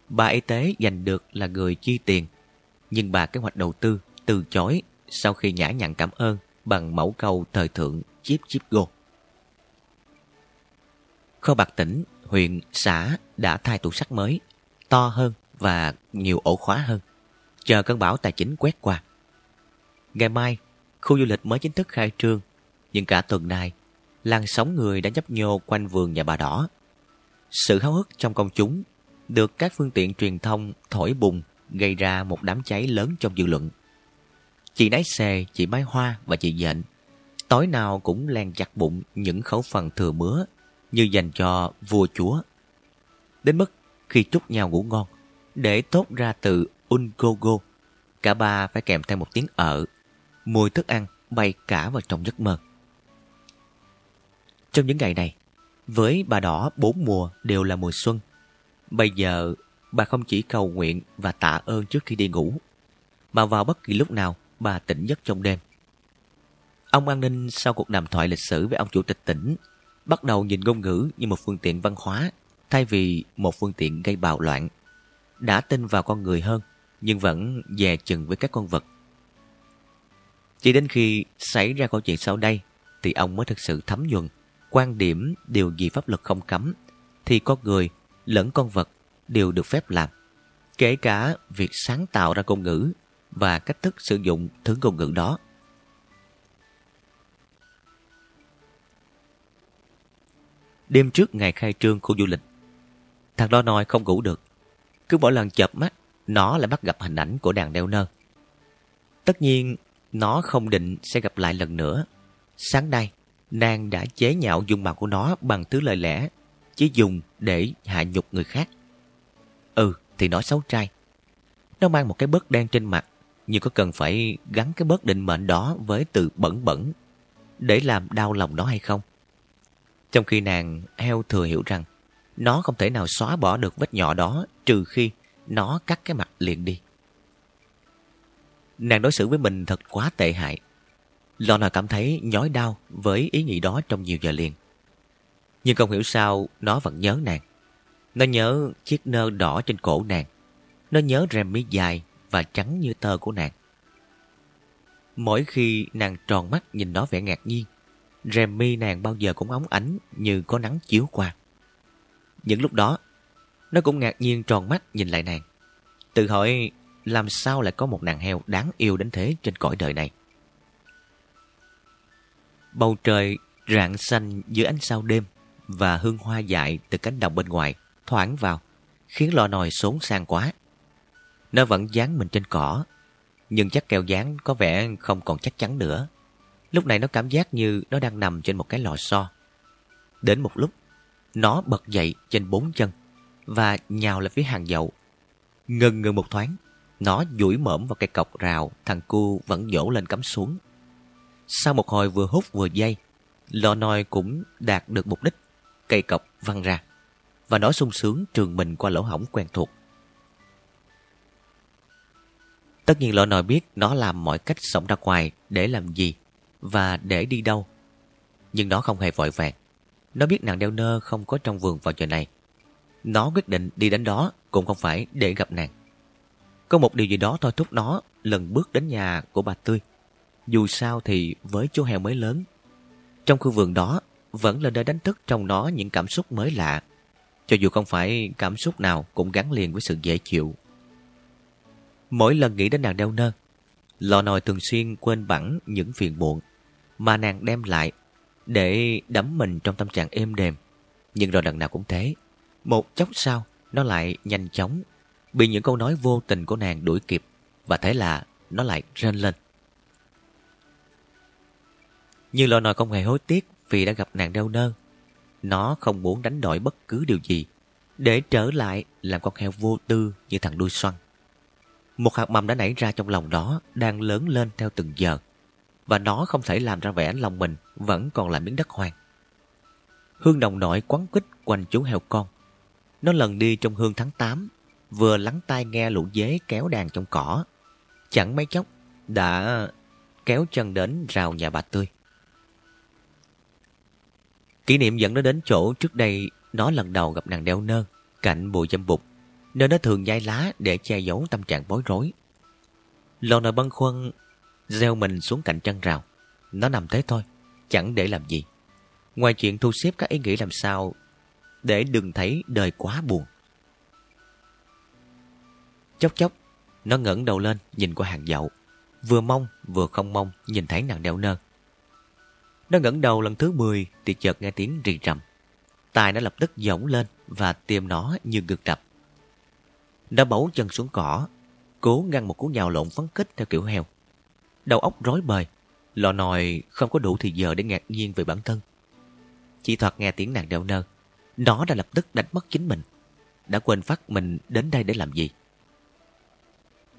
Bà y tế giành được là người chi tiền, nhưng bà kế hoạch đầu tư từ chối sau khi nhã nhặn cảm ơn bằng mẫu câu thời thượng chip chip go. Kho bạc tỉnh, huyện, xã đã thay tủ sắt mới, to hơn và nhiều ổ khóa hơn, chờ cơn bão tài chính quét qua. Ngày mai, khu du lịch mới chính thức khai trương, nhưng cả tuần này, làn sóng người đã nhấp nhô quanh vườn nhà bà đỏ. Sự háo hức trong công chúng được các phương tiện truyền thông thổi bùng gây ra một đám cháy lớn trong dư luận. Chị Nái Xề, chị Mai Hoa và chị Dện tối nào cũng len chặt bụng những khẩu phần thừa mứa như dành cho vua chúa. Đến mức khi chúc nhau ngủ ngon, để tốt ra từ ungogo, cả ba phải kèm theo một tiếng ợ. Mùi thức ăn bay cả vào trong giấc mơ. Trong những ngày này, với bà đỏ bốn mùa đều là mùa xuân. Bây giờ, bà không chỉ cầu nguyện và tạ ơn trước khi đi ngủ, mà vào bất kỳ lúc nào bà tỉnh giấc trong đêm. Ông an ninh sau cuộc đàm thoại lịch sử với ông chủ tịch tỉnh bắt đầu nhìn ngôn ngữ như một phương tiện văn hóa, thay vì một phương tiện gây bạo loạn. Đã tin vào con người hơn, nhưng vẫn dè chừng với các con vật. Chỉ đến khi xảy ra câu chuyện sau đây, thì ông mới thực sự thấm nhuần quan điểm điều gì pháp luật không cấm, thì con người lẫn con vật đều được phép làm. Kể cả việc sáng tạo ra ngôn ngữ và cách thức sử dụng thứ ngôn ngữ đó. Đêm trước ngày khai trương khu du lịch, thằng đó nói không ngủ được. Cứ mỗi lần chợp mắt, nó lại bắt gặp hình ảnh của đàn đeo nơ. Tất nhiên, nó không định sẽ gặp lại lần nữa. Sáng nay, nàng đã chế nhạo dung mạo của nó bằng thứ lời lẽ, chỉ dùng để hạ nhục người khác. Ừ, thì nó xấu trai. Nó mang một cái bớt đen trên mặt, nhưng có cần phải gắn cái bớt định mệnh đó với từ bẩn bẩn để làm đau lòng nó hay không? Trong khi nàng heo thừa hiểu rằng nó không thể nào xóa bỏ được vết nhỏ đó trừ khi nó cắt cái mặt liền đi. Nàng đối xử với mình thật quá tệ hại. lona cảm thấy nhói đau với ý nghĩ đó trong nhiều giờ liền. Nhưng không hiểu sao nó vẫn nhớ nàng. Nó nhớ chiếc nơ đỏ trên cổ nàng. Nó nhớ rèm mi dài và trắng như tơ của nàng. Mỗi khi nàng tròn mắt nhìn nó vẻ ngạc nhiên, rèm mi nàng bao giờ cũng óng ánh như có nắng chiếu qua. Những lúc đó, nó cũng ngạc nhiên tròn mắt nhìn lại nàng. Tự hỏi làm sao lại có một nàng heo đáng yêu đến thế trên cõi đời này. Bầu trời rạng xanh giữa ánh sao đêm và hương hoa dại từ cánh đồng bên ngoài thoảng vào, khiến lò nồi xốn sang quá. Nó vẫn dán mình trên cỏ, nhưng chắc keo dán có vẻ không còn chắc chắn nữa. Lúc này nó cảm giác như nó đang nằm trên một cái lò xo. Đến một lúc, nó bật dậy trên bốn chân và nhào lại phía hàng dậu. Ngừng ngừng một thoáng, nó duỗi mõm vào cây cọc rào, thằng cu vẫn dỗ lên cắm xuống. Sau một hồi vừa hút vừa dây, lò nồi cũng đạt được mục đích. Cây cọc văng ra, và nó sung sướng trường mình qua lỗ hổng quen thuộc. Tất nhiên lọ nồi biết nó làm mọi cách sống ra ngoài để làm gì và để đi đâu. Nhưng nó không hề vội vàng. Nó biết nàng đeo nơ không có trong vườn vào giờ này. Nó quyết định đi đến đó cũng không phải để gặp nàng. Có một điều gì đó thôi thúc nó lần bước đến nhà của bà Tươi. Dù sao thì với chú heo mới lớn. Trong khu vườn đó vẫn là nơi đánh thức trong nó những cảm xúc mới lạ. Cho dù không phải cảm xúc nào cũng gắn liền với sự dễ chịu. Mỗi lần nghĩ đến nàng đeo nơ, lò nồi thường xuyên quên bẵng những phiền muộn mà nàng đem lại để đắm mình trong tâm trạng êm đềm. Nhưng rồi lần nào cũng thế. Một chốc sau, nó lại nhanh chóng bị những câu nói vô tình của nàng đuổi kịp và thế là nó lại rên lên. Nhưng lò nòi không hề hối tiếc vì đã gặp nàng đeo nơ. Nó không muốn đánh đổi bất cứ điều gì để trở lại làm con heo vô tư như thằng đuôi xoăn. Một hạt mầm đã nảy ra trong lòng đó đang lớn lên theo từng giờ và nó không thể làm ra vẻ lòng mình vẫn còn là miếng đất hoang. Hương đồng nội quấn quýt quanh chú heo con. Nó lần đi trong hương tháng 8, vừa lắng tai nghe lũ dế kéo đàn trong cỏ. Chẳng mấy chốc đã kéo chân đến rào nhà bà Tươi. Kỷ niệm dẫn nó đến chỗ trước đây nó lần đầu gặp nàng đeo nơ cạnh bụi dâm bụt nơi nó thường nhai lá để che giấu tâm trạng bối rối. Lò nồi băn khoăn gieo mình xuống cạnh chân rào. Nó nằm thế thôi, chẳng để làm gì. Ngoài chuyện thu xếp các ý nghĩ làm sao để đừng thấy đời quá buồn. Chốc chốc, nó ngẩng đầu lên nhìn qua hàng dậu. Vừa mong vừa không mong nhìn thấy nàng đeo nơ. Nó ngẩng đầu lần thứ 10 thì chợt nghe tiếng rì rầm. Tai nó lập tức giống lên và tim nó như ngực đập. Nó bấu chân xuống cỏ, cố ngăn một cú nhào lộn phấn kích theo kiểu heo. Đầu óc rối bời, lò nồi không có đủ thì giờ để ngạc nhiên về bản thân. Chỉ thoạt nghe tiếng nàng đeo nơ, nó đã lập tức đánh mất chính mình. Đã quên phát mình đến đây để làm gì.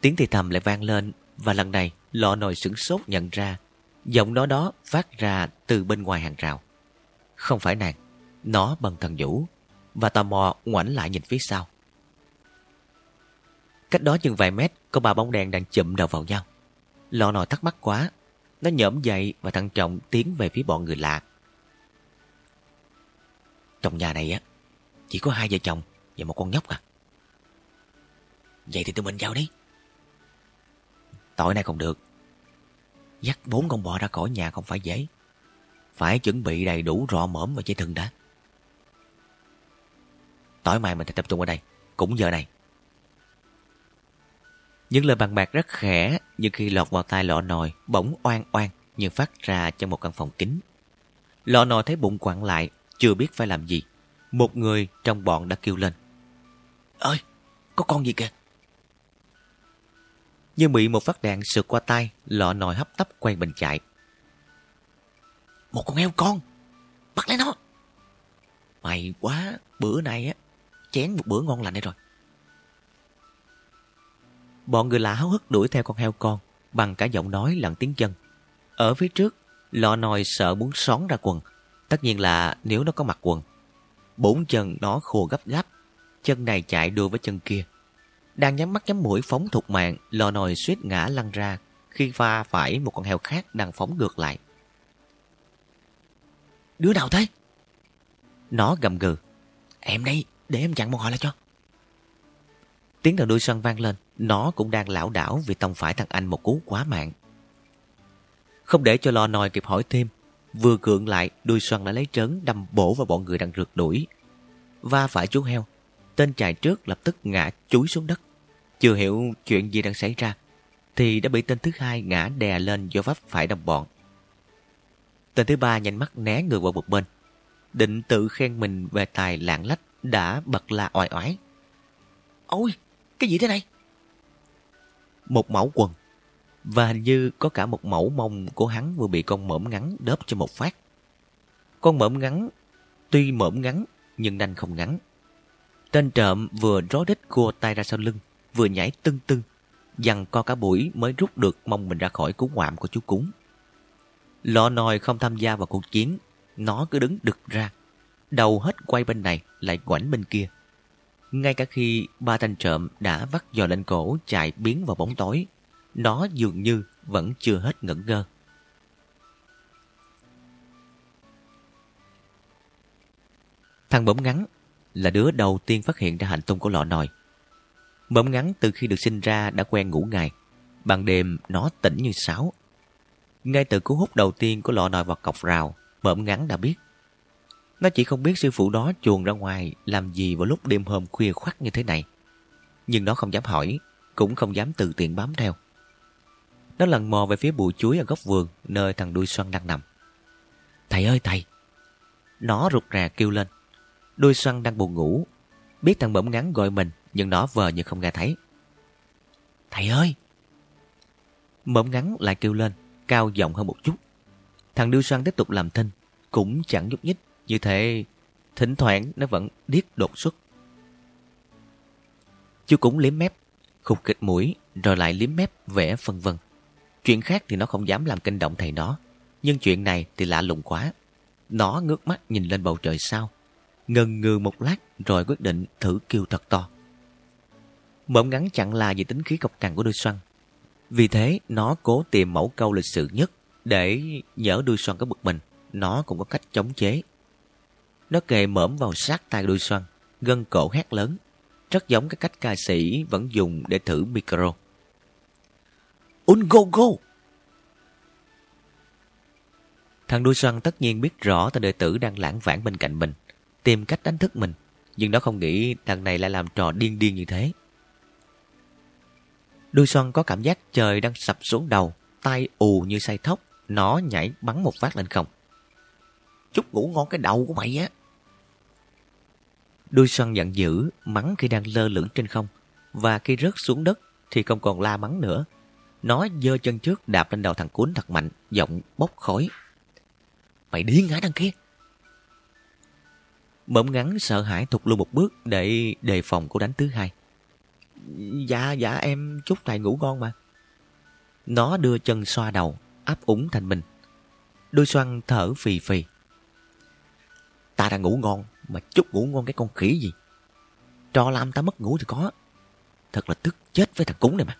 Tiếng thì thầm lại vang lên và lần này lọ nồi sửng sốt nhận ra giọng nó đó phát ra từ bên ngoài hàng rào. Không phải nàng, nó bằng thần vũ và tò mò ngoảnh lại nhìn phía sau. Cách đó chừng vài mét có ba bóng đèn đang chụm đầu vào nhau. Lọ nồi thắc mắc quá. Nó nhỡm dậy và thận trọng tiến về phía bọn người lạ. Trong nhà này á, chỉ có hai vợ chồng và một con nhóc à. Vậy thì tụi mình vào đi. Tội này không được. Dắt bốn con bò ra khỏi nhà không phải dễ. Phải chuẩn bị đầy đủ rọ mõm và dây thừng đã. Tối mai mình sẽ tập trung ở đây, cũng giờ này. Những lời bàn bạc rất khẽ nhưng khi lọt vào tai lọ nồi bỗng oan oan như phát ra trong một căn phòng kín Lọ nồi thấy bụng quặn lại, chưa biết phải làm gì. Một người trong bọn đã kêu lên. Ơi, có con gì kìa? Như bị một phát đạn sượt qua tay, lọ nồi hấp tấp quay mình chạy. Một con heo con! Bắt lấy nó! Mày quá, bữa nay á, chén một bữa ngon lành đây rồi. Bọn người lạ háo hức đuổi theo con heo con bằng cả giọng nói lẫn tiếng chân. Ở phía trước, lọ nồi sợ muốn xón ra quần. Tất nhiên là nếu nó có mặc quần. Bốn chân nó khô gấp gáp, chân này chạy đua với chân kia. Đang nhắm mắt nhắm mũi phóng thục mạng, lò nồi suýt ngã lăn ra khi va phải một con heo khác đang phóng ngược lại. Đứa nào thế? Nó gầm gừ. Em đây, để em chặn bọn họ lại cho. Tiếng đầu đuôi săn vang lên, nó cũng đang lảo đảo vì tông phải thằng anh một cú quá mạng. Không để cho lò nòi kịp hỏi thêm, vừa cưỡng lại, đuôi săn đã lấy trớn đâm bổ vào bọn người đang rượt đuổi. Va phải chú heo, tên chạy trước lập tức ngã chúi xuống đất. Chưa hiểu chuyện gì đang xảy ra, thì đã bị tên thứ hai ngã đè lên do vấp phải đồng bọn. Tên thứ ba nhanh mắt né người vào một bên, định tự khen mình về tài lạng lách đã bật la oai oái. Ôi, cái gì thế này? Một mẫu quần. Và hình như có cả một mẫu mông của hắn vừa bị con mõm ngắn đớp cho một phát. Con mõm ngắn, tuy mõm ngắn nhưng nanh không ngắn. Tên trộm vừa ró đít cua tay ra sau lưng, vừa nhảy tưng tưng, dằn co cả buổi mới rút được mông mình ra khỏi cú ngoạm của chú cúng. Lọ nòi không tham gia vào cuộc chiến, nó cứ đứng đực ra, đầu hết quay bên này lại quảnh bên kia. Ngay cả khi ba thanh trộm đã vắt giò lên cổ chạy biến vào bóng tối, nó dường như vẫn chưa hết ngẩn ngơ. Thằng bỗng ngắn là đứa đầu tiên phát hiện ra hành tung của lọ nòi. Bỗng ngắn từ khi được sinh ra đã quen ngủ ngày. Ban đêm nó tỉnh như sáo. Ngay từ cú hút đầu tiên của lọ nòi vào cọc rào, bỗng ngắn đã biết. Nó chỉ không biết sư phụ đó chuồn ra ngoài làm gì vào lúc đêm hôm khuya khoắt như thế này. Nhưng nó không dám hỏi, cũng không dám tự tiện bám theo. Nó lần mò về phía bụi chuối ở góc vườn nơi thằng đuôi xoăn đang nằm. Thầy ơi thầy! Nó rụt rà kêu lên. Đuôi xoăn đang buồn ngủ. Biết thằng bẩm ngắn gọi mình nhưng nó vờ như không nghe thấy. Thầy ơi! Mẫm ngắn lại kêu lên, cao giọng hơn một chút. Thằng đuôi xoăn tiếp tục làm thinh, cũng chẳng nhúc nhích. Như thế, thỉnh thoảng nó vẫn điếc đột xuất. Chú cũng liếm mép, khục kịch mũi, rồi lại liếm mép vẽ vân vân. Chuyện khác thì nó không dám làm kinh động thầy nó. Nhưng chuyện này thì lạ lùng quá. Nó ngước mắt nhìn lên bầu trời sao. Ngần ngừ một lát rồi quyết định thử kêu thật to. Mộm ngắn chẳng là vì tính khí cọc cằn của đôi xoăn. Vì thế nó cố tìm mẫu câu lịch sự nhất để nhỡ đuôi xoăn có bực mình. Nó cũng có cách chống chế. Nó kề mõm vào sát tai đuôi xoăn, gân cổ hét lớn. Rất giống cái cách ca sĩ vẫn dùng để thử micro. Un go go! Thằng đuôi xoăn tất nhiên biết rõ tên đệ tử đang lãng vãng bên cạnh mình, tìm cách đánh thức mình, nhưng nó không nghĩ thằng này lại làm trò điên điên như thế. Đuôi xoăn có cảm giác trời đang sập xuống đầu, tay ù như say thốc, nó nhảy bắn một phát lên không. Chút ngủ ngon cái đầu của mày á. Đuôi xoăn giận dữ, mắng khi đang lơ lửng trên không, và khi rớt xuống đất thì không còn la mắng nữa, nó giơ chân trước đạp lên đầu thằng cuốn thật mạnh, giọng bốc khói. Mày điên ngã đằng kia? Mộm ngắn sợ hãi thụt luôn một bước để đề phòng cô đánh thứ hai. Dạ, dạ em chúc thầy ngủ ngon mà. Nó đưa chân xoa đầu, áp úng thành mình. Đôi xoăn thở phì phì. Ta đang ngủ ngon, mà chúc ngủ ngon cái con khỉ gì. Trò làm ta mất ngủ thì có. Thật là tức chết với thằng cúng này mà.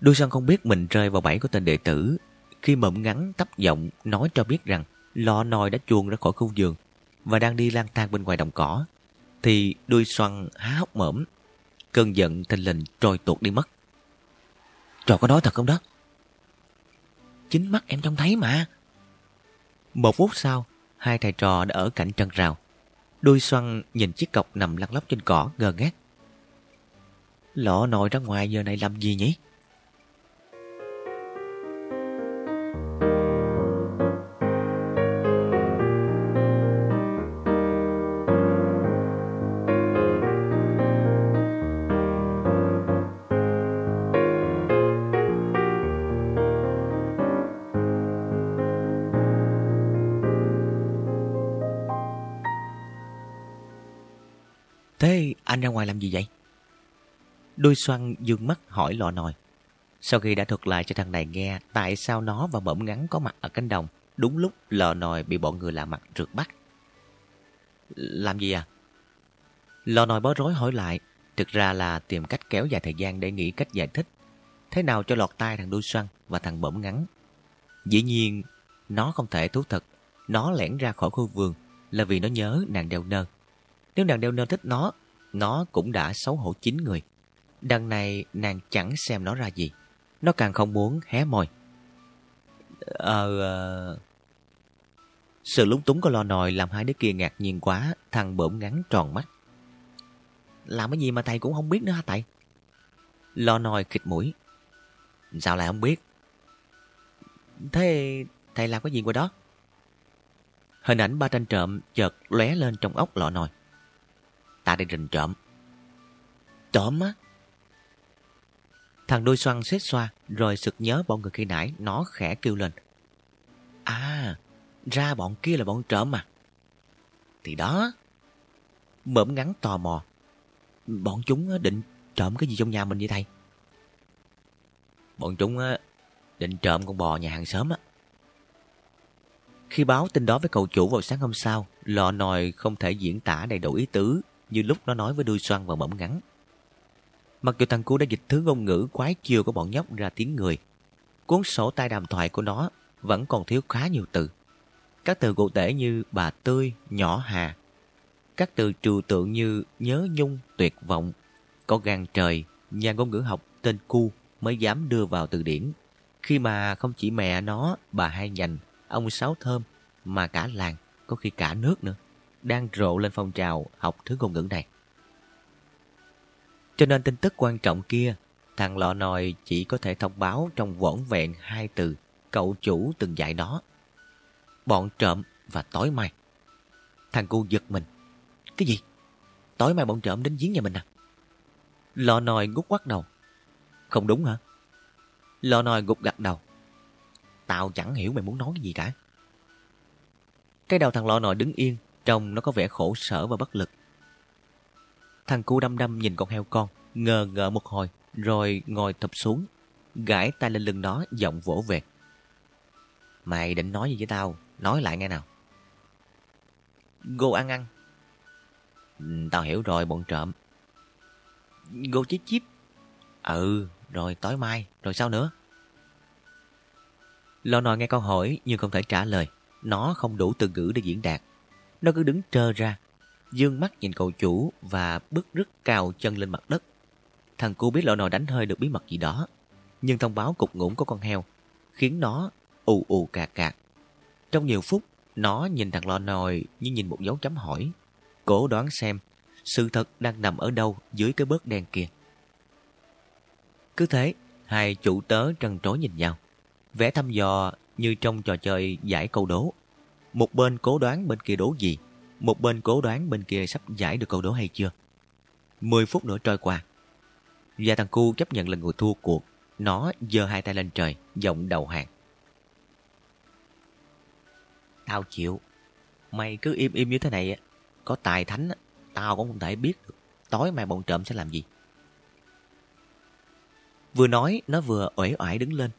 Đôi săn không biết mình rơi vào bẫy của tên đệ tử, khi mộng ngắn tấp giọng nói cho biết rằng lọ nòi đã chuồn ra khỏi khu giường và đang đi lang thang bên ngoài đồng cỏ, thì đuôi xoăn há hốc mởm cơn giận thình lình trôi tuột đi mất trò có nói thật không đó chính mắt em trông thấy mà một phút sau hai thầy trò đã ở cạnh chân rào. Đuôi xoăn nhìn chiếc cọc nằm lăn lóc trên cỏ, ngơ ngác. Lọ nòi ra ngoài, giờ này làm gì nhỉ? Đôi xoăn dương mắt hỏi lọ nòi. Sau khi đã thuật lại cho thằng này nghe tại sao nó và bẩm ngắn có mặt ở cánh đồng, đúng lúc lò nòi bị bọn người lạ mặt rượt bắt. Làm gì à? Lò nòi bó rối hỏi lại, thực ra là tìm cách kéo dài thời gian để nghĩ cách giải thích. Thế nào cho lọt tai thằng đôi xoăn và thằng bẩm ngắn. Dĩ nhiên, nó không thể thú thật. Nó lẻn ra khỏi khu vườn là vì nó nhớ nàng đeo nơ. Nếu nàng đeo nơ thích nó, nó cũng đã xấu hổ chín người. Đằng này nàng chẳng xem nó ra gì. Nó càng không muốn hé môi. Ờ... ờ... Sự lúng túng của lo nòi làm hai đứa kia ngạc nhiên quá, thằng bỗng ngắn tròn mắt. Làm cái gì mà thầy cũng không biết nữa hả thầy? Lo nòi khịt mũi. Sao lại không biết? Thế thầy làm cái gì qua đó? Hình ảnh ba tranh trộm chợt lóe lên trong ốc lọ nòi. Ta đi rình trộm. Trộm á? Thằng đôi xoăn xếp xoa, rồi sực nhớ bọn người khi nãy, nó khẽ kêu lên. À, ra bọn kia là bọn trộm mà. Thì đó. Mỡm ngắn tò mò. Bọn chúng ờ, định trộm cái gì trong nhà mình vậy thầy? Bọn chúng ờ, định trộm con bò nhà hàng xóm á. Khi báo tin đó với cậu chủ vào sáng hôm sau, lò nòi không thể diễn tả đầy đủ ý tứ như lúc nó nói với đuôi xoăn và mẫm ngắn. Mặc dù thằng cu đã dịch thứ ngôn ngữ quái chiều của bọn nhóc ra tiếng người, cuốn sổ tay đàm thoại của nó vẫn còn thiếu khá nhiều từ. Các từ cụ thể như bà tươi, nhỏ hà. Các từ trừu tượng như nhớ nhung, tuyệt vọng, có gan trời, nhà ngôn ngữ học tên cu mới dám đưa vào từ điển. Khi mà không chỉ mẹ nó, bà hai nhành, ông sáu thơm, mà cả làng, có khi cả nước nữa, đang rộ lên phong trào học thứ ngôn ngữ này. Cho nên tin tức quan trọng kia, thằng lọ nòi chỉ có thể thông báo trong vỏn vẹn hai từ cậu chủ từng dạy nó. Bọn trộm và tối mai. Thằng cu giật mình. Cái gì? Tối mai bọn trộm đến giếng nhà mình à? Lọ nòi ngút quắt đầu. Không đúng hả? Lọ nòi gục gặt đầu. Tao chẳng hiểu mày muốn nói cái gì cả. Cái đầu thằng lọ nòi đứng yên, trông nó có vẻ khổ sở và bất lực. Thằng cu đăm đăm nhìn con heo con, ngờ ngợ một hồi, rồi ngồi thập xuống, gãi tay lên lưng nó, giọng vỗ về. Mày định nói gì với tao? Nói lại nghe nào. Gô ăn ăn. Ừ, tao hiểu rồi, bọn trộm. Gô chip chip. Ừ, rồi tối mai, rồi sao nữa? Lò nòi nghe câu hỏi nhưng không thể trả lời. Nó không đủ từ ngữ để diễn đạt. Nó cứ đứng trơ ra, dương mắt nhìn cậu chủ và bước rất cao chân lên mặt đất. Thằng cu biết lọ nồi đánh hơi được bí mật gì đó. Nhưng thông báo cục ngủm của con heo khiến nó ù ù cạc cạc. Trong nhiều phút, nó nhìn thằng lò nồi như nhìn một dấu chấm hỏi. Cố đoán xem sự thật đang nằm ở đâu dưới cái bớt đen kia. Cứ thế, hai chủ tớ trần trối nhìn nhau. Vẽ thăm dò như trong trò chơi giải câu đố. Một bên cố đoán bên kia đố gì. Một bên cố đoán bên kia sắp giải được câu đố hay chưa. Mười phút nữa trôi qua. Và thằng cu chấp nhận là người thua cuộc. Nó giơ hai tay lên trời, giọng đầu hàng. Tao chịu. Mày cứ im im như thế này, có tài thánh, tao cũng không thể biết được. Tối mai bọn trộm sẽ làm gì. Vừa nói, nó vừa uể oải đứng lên.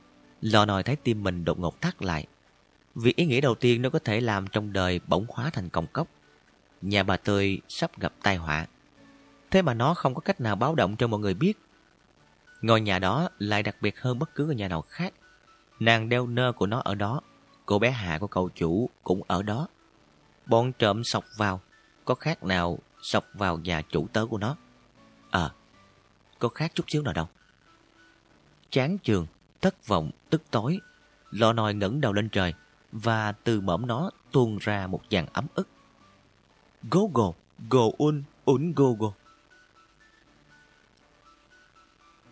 Lò nòi thấy tim mình đột ngột thắt lại. Vì ý nghĩa đầu tiên nó có thể làm trong đời bỗng hóa thành còng cốc. Nhà bà Tươi sắp gặp tai họa. Thế mà nó không có cách nào báo động cho mọi người biết. Ngôi nhà đó lại đặc biệt hơn bất cứ ngôi nhà nào khác. Nàng đeo nơ của nó ở đó Cô bé Hạ của cậu chủ cũng ở đó. Bọn trộm sọc vào, có khác nào sọc vào nhà chủ tớ của nó? Ờ, có khác chút xíu nào đâu. Chán trường, thất vọng, tức tối, lò nòi ngẩng đầu lên trời và từ mõm nó tuôn ra một dàn ấm ức. Google, go, un, un Google.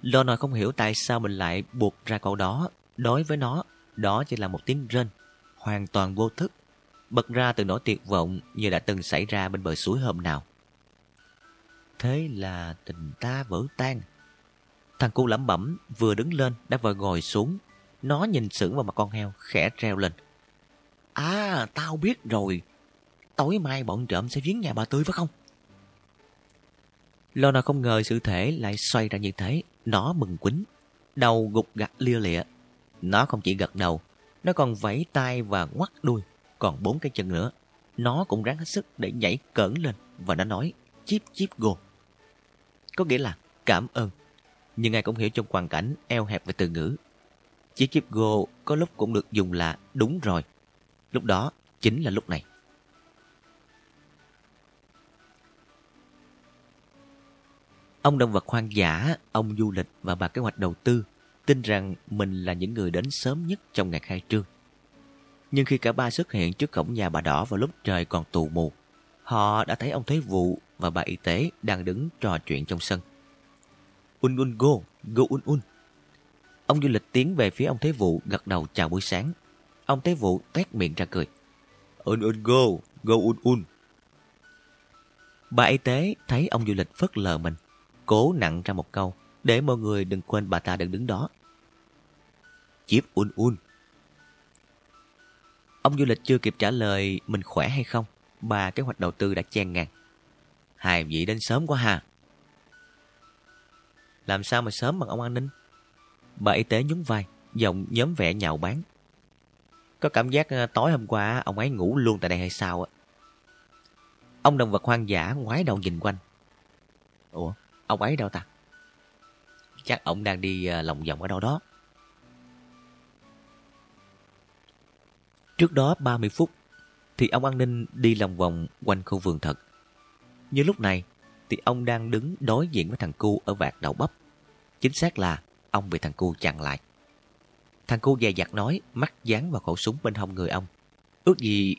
Lo nói không hiểu tại sao mình lại buộc ra câu đó. Đối với nó, đó chỉ là một tiếng rên hoàn toàn vô thức, bật ra từ nỗi tuyệt vọng như đã từng xảy ra bên bờ suối hôm nào. Thế là tình ta vỡ tan. Thằng cu lẩm bẩm vừa đứng lên đã vội ngồi xuống. Nó nhìn sững vào mặt con heo, khẽ treo lên. À, tao biết rồi. Tối mai bọn trộm sẽ viếng nhà bà Tươi phải không? Lona nào không ngờ sự thể lại xoay ra như thế. Nó mừng quýnh, đầu gục gặt lia lịa. Nó không chỉ gật đầu, nó còn vẫy tay và ngoắt đuôi, còn bốn cái chân nữa. Nó cũng ráng hết sức để nhảy cỡn lên và nó nói chip chip go. Có nghĩa là cảm ơn. Nhưng ai cũng hiểu trong hoàn cảnh eo hẹp về từ ngữ. Chip chip go có lúc cũng được dùng là đúng rồi. Lúc đó chính là lúc này. Ông động vật hoang dã, ông du lịch và bà kế hoạch đầu tư tin rằng mình là những người đến sớm nhất trong ngày khai trương. Nhưng khi cả ba xuất hiện trước cổng nhà bà đỏ vào lúc trời còn tù mù, họ đã thấy ông Thế Vụ và bà y tế đang đứng trò chuyện trong sân. Un un go, go un un. Ông du lịch tiến về phía ông Thế Vụ gật đầu chào buổi sáng. Ông Thế Vụ tét miệng ra cười. Un un go, go un un. Bà y tế thấy ông du lịch phớt lờ mình, cố nặng ra một câu để mọi người đừng quên bà ta đang đứng đó. Chip un un. Ông du lịch chưa kịp trả lời mình khỏe hay không, bà kế hoạch đầu tư đã chen ngang. Hai vị đến sớm quá hà. Làm sao mà sớm bằng ông an ninh? Bà y tế nhún vai, giọng nhóm vẻ nhạo báng. Có cảm giác ờ, tối hôm qua ông ấy ngủ luôn tại đây hay sao á? Ông động vật hoang dã ngoái đầu nhìn quanh. Ủa, ông ấy đâu ta? Chắc ông đang đi ờ, lòng vòng ở đâu đó. Trước đó 30 phút thì ông an ninh đi lòng vòng quanh khu vườn thật. Như lúc này thì ông đang đứng đối diện với thằng cu ở vạt đầu bắp. Chính xác là ông bị thằng cu chặn lại. Thằng cu dè dặt nói, mắt dán vào khẩu súng bên hông người ông. Ước gì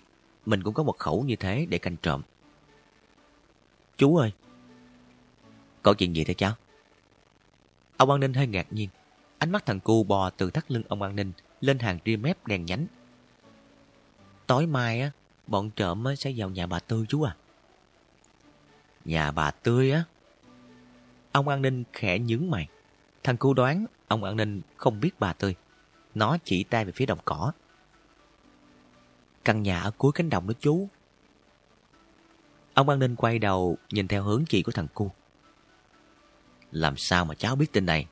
mình cũng có một khẩu như thế để canh trộm. Chú ơi! Có chuyện gì thế cháu? Ông an ninh hơi ngạc nhiên. Ánh mắt thằng cu bò từ thắt lưng ông an ninh lên hàng ria mép đèn nhánh. Tối mai á, bọn trộm sẽ vào nhà bà Tư chú à. Nhà bà Tươi á? Ông an ninh khẽ nhướng mày. Thằng cu đoán ông an ninh không biết bà Tươi. Nó chỉ tay về phía đồng cỏ. Căn nhà ở cuối cánh đồng đó chú. Ông an ninh quay đầu nhìn theo hướng chỉ của thằng cu. Làm sao mà cháu biết tin này?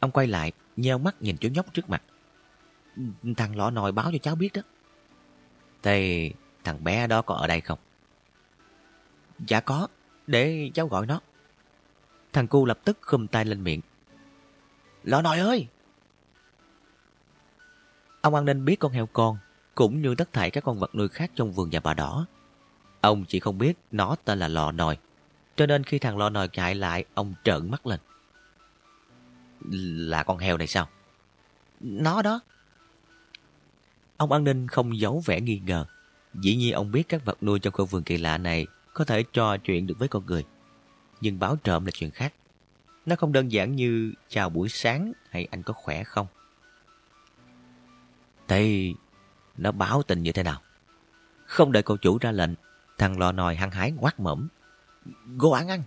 Ông quay lại, nheo mắt nhìn chú nhóc trước mặt. Thằng lọ nồi báo cho cháu biết đó. Thế thằng bé đó có ở đây không? Dạ có, để cháu gọi nó. Thằng cu lập tức khum tay lên miệng. Lọ nồi ơi! Ông an ninh biết con heo con, cũng như tất thảy các con vật nuôi khác trong vườn nhà bà đỏ. Ông chỉ không biết nó tên là lò nồi. Cho nên khi thằng lò nồi chạy lại, ông trợn mắt lên. Là con heo này sao? Nó đó. Ông an ninh không giấu vẻ nghi ngờ. Dĩ nhiên ông biết các vật nuôi trong khu vườn kỳ lạ này có thể trò chuyện được với con người. Nhưng báo trộm là chuyện khác. Nó không đơn giản như chào buổi sáng hay anh có khỏe không. thầy nó báo tình như thế nào? Không đợi cô chủ ra lệnh, thằng lò nòi hăng hái quát mẫm. Cô ăn ăn.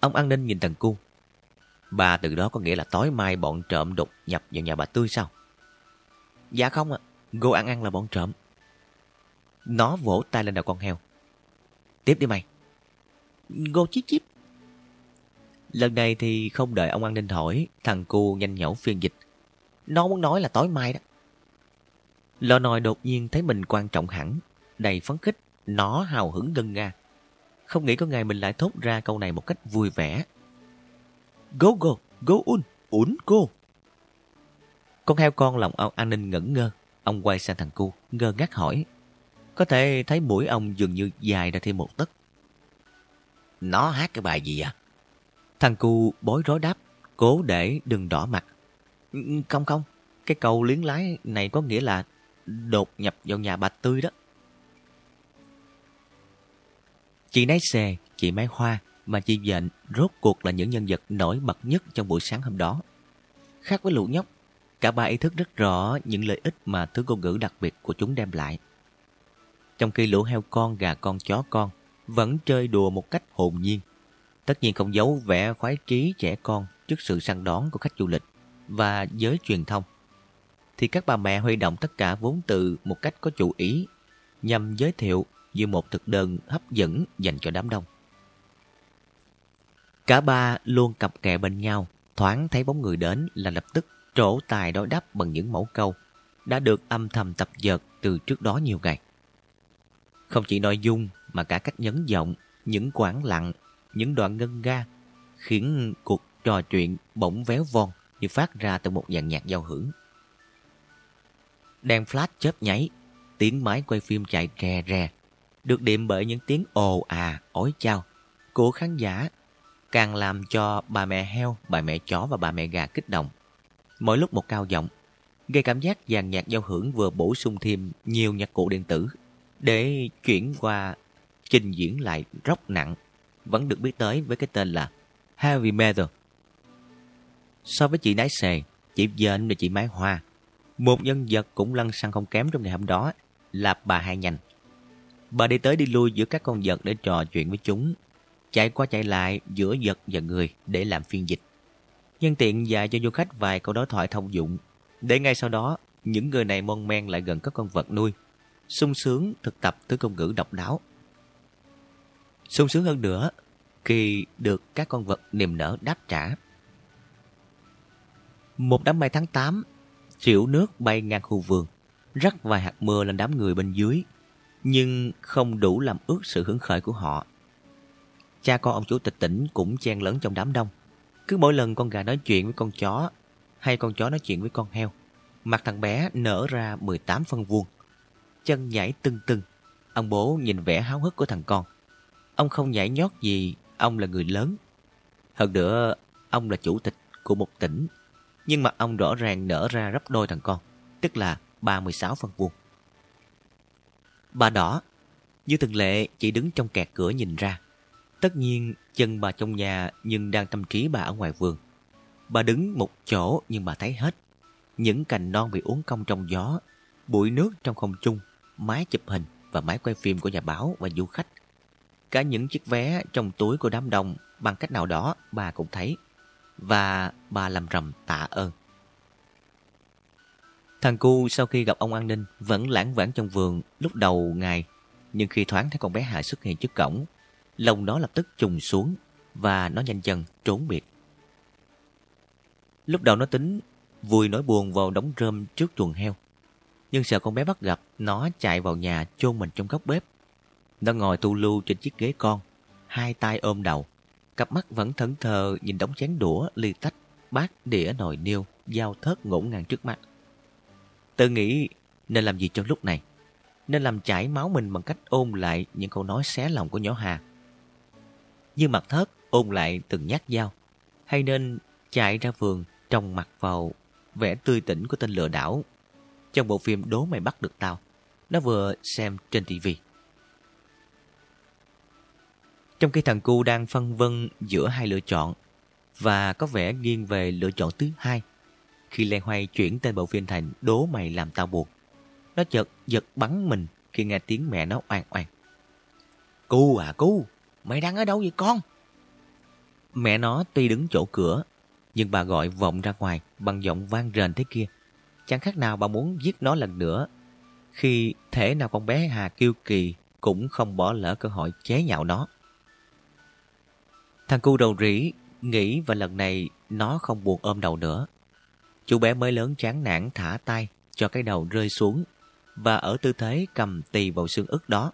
Ông an ninh nhìn thằng cu. Bà từ đó có nghĩa là tối mai bọn trộm đột nhập vào nhà bà Tươi sao? Dạ không ạ, à. Cô ăn ăn là bọn trộm. Nó vỗ tay lên đầu con heo. Tiếp đi mày. Cô chíp chíp. Lần này thì không đợi ông an ninh hỏi, thằng cu nhanh nhẩu phiên dịch. Nó muốn nói là tối mai đó. Lò nòi đột nhiên thấy mình quan trọng hẳn, đầy phấn khích, nó hào hứng ngân nga. Không nghĩ có ngày mình lại thốt ra câu này một cách vui vẻ. Go go, go un, un go. Con heo con lòng ông an ninh ngẩn ngơ. Ông quay sang thằng cu, ngơ ngác hỏi. Có thể thấy mũi ông dường như dài ra thêm một tấc. Nó hát cái bài gì à? Thằng cu bối rối đáp, cố để đừng đỏ mặt. Không không, cái câu liếng lái này có nghĩa là đột nhập vào nhà bà Tươi đó. Chị Nái xe, chị Mai Hoa và chị Dện rốt cuộc là những nhân vật nổi bật nhất trong buổi sáng hôm đó. Khác với lũ nhóc, cả ba ý thức rất rõ những lợi ích mà thứ ngôn ngữ đặc biệt của chúng đem lại. Trong khi lũ heo con, gà con, chó con vẫn chơi đùa một cách hồn nhiên. Tất nhiên không giấu vẻ khoái trí trẻ con trước sự săn đón của khách du lịch và giới truyền thông thì các bà mẹ huy động tất cả vốn từ một cách có chủ ý nhằm giới thiệu như một thực đơn hấp dẫn dành cho đám đông. Cả ba luôn cặp kè bên nhau, thoáng thấy bóng người đến là lập tức trổ tài đối đáp bằng những mẫu câu đã được âm thầm tập dượt từ trước đó nhiều ngày. Không chỉ nội dung mà cả cách nhấn giọng, những quãng lặng, những đoạn ngân ga khiến cuộc trò chuyện bỗng véo von như phát ra từ một dàn nhạc giao hưởng. Đèn flash chớp nháy, tiếng máy quay phim chạy rè rè, được điểm bởi những tiếng ồ à, ối chao của khán giả, càng làm cho bà mẹ heo, bà mẹ chó và bà mẹ gà kích động. Mỗi lúc một cao giọng, gây cảm giác dàn nhạc giao hưởng vừa bổ sung thêm nhiều nhạc cụ điện tử để chuyển qua trình diễn lại rock nặng, vẫn được biết tới với cái tên là Heavy Metal. So với chị Nái Xề, chị Dên và chị Mái Hoa một nhân vật cũng lăn xăng không kém trong ngày hôm đó là bà Hai Nhanh. Bà đi tới đi lui giữa các con vật để trò chuyện với chúng. chạy qua chạy lại giữa vật và người để làm phiên dịch. Nhân tiện dạy cho du khách vài câu đối thoại thông dụng, để ngay sau đó những người này mon men lại gần các con vật nuôi, sung sướng thực tập thứ công ngữ độc đáo. Sung sướng hơn nữa khi được các con vật niềm nở đáp trả. Một đám mây tháng 8, triệu nước bay ngang khu vườn, rắc vài hạt mưa lên đám người bên dưới, nhưng không đủ làm ướt sự hứng khởi của họ. Cha con ông chủ tịch tỉnh cũng chen lẫn trong đám đông. Cứ mỗi lần con gà nói chuyện với con chó, hay con chó nói chuyện với con heo, mặt thằng bé nở ra 18 phân vuông. Chân nhảy tưng tưng. Ông bố nhìn vẻ háo hức của thằng con. Ông không nhảy nhót gì, ông là người lớn. Hơn nữa, ông là chủ tịch của một tỉnh. Nhưng mặt ông rõ ràng nở ra gấp đôi thằng con, tức là 36 phân vuông. Bà đỏ, như thường lệ chỉ đứng trong kẹt cửa nhìn ra. Tất nhiên, chân bà trong nhà nhưng đang tâm trí bà ở ngoài vườn. Bà đứng một chỗ nhưng bà thấy hết. Những cành non bị uốn cong trong gió, bụi nước trong không trung, máy chụp hình và máy quay phim của nhà báo và du khách. Cả những chiếc vé trong túi của đám đông bằng cách nào đó bà cũng thấy. Và bà làm rầm tạ ơn. Thằng cu sau khi gặp ông an ninh vẫn lãng vãng trong vườn lúc đầu ngày. Nhưng khi thoáng thấy con bé Hà xuất hiện trước cổng, lòng nó lập tức trùng xuống và nó nhanh chân trốn biệt. Lúc đầu nó tính vui nỗi buồn vào đống rơm trước chuồng heo. Nhưng sợ con bé bắt gặp, nó chạy vào nhà chôn mình trong góc bếp. Nó ngồi tu lưu trên chiếc ghế con, hai tay ôm đầu. Cặp mắt vẫn thẫn thờ nhìn đống chén đũa, ly tách, bát, đĩa, nồi niêu, dao thớt ngổn ngang trước mặt. Tự nghĩ nên làm gì trong lúc này? Nên làm chảy máu mình bằng cách ôm lại những câu nói xé lòng của nhỏ Hà. Như mặt thớt ôm lại từng nhát dao. Hay nên chạy ra vườn Trong mặt vào vẻ tươi tỉnh của tên lừa đảo trong bộ phim Đố Mày Bắt Được Tao. Nó vừa xem trên tivi. Trong khi thằng cu đang phân vân giữa hai lựa chọn và có vẻ nghiêng về lựa chọn thứ hai khi Lê Hoay chuyển tên bộ phim thành Đố Mày Làm Tao Buồn. Nó chợt giật bắn mình khi nghe tiếng mẹ nó oan oan. Cu à cu, mày đang ở đâu vậy con? Mẹ nó tuy đứng chỗ cửa nhưng bà gọi vọng ra ngoài bằng giọng vang rền thế kia. Chẳng khác nào bà muốn giết nó lần nữa. Khi thể nào con bé Hà kiêu kỳ cũng không bỏ lỡ cơ hội chế nhạo nó. Thằng cu đầu rỉ nghĩ và lần này nó không buồn ôm đầu nữa. Chú bé mới lớn chán nản thả tay cho cái đầu rơi xuống và ở tư thế cầm tì vào xương ức đó.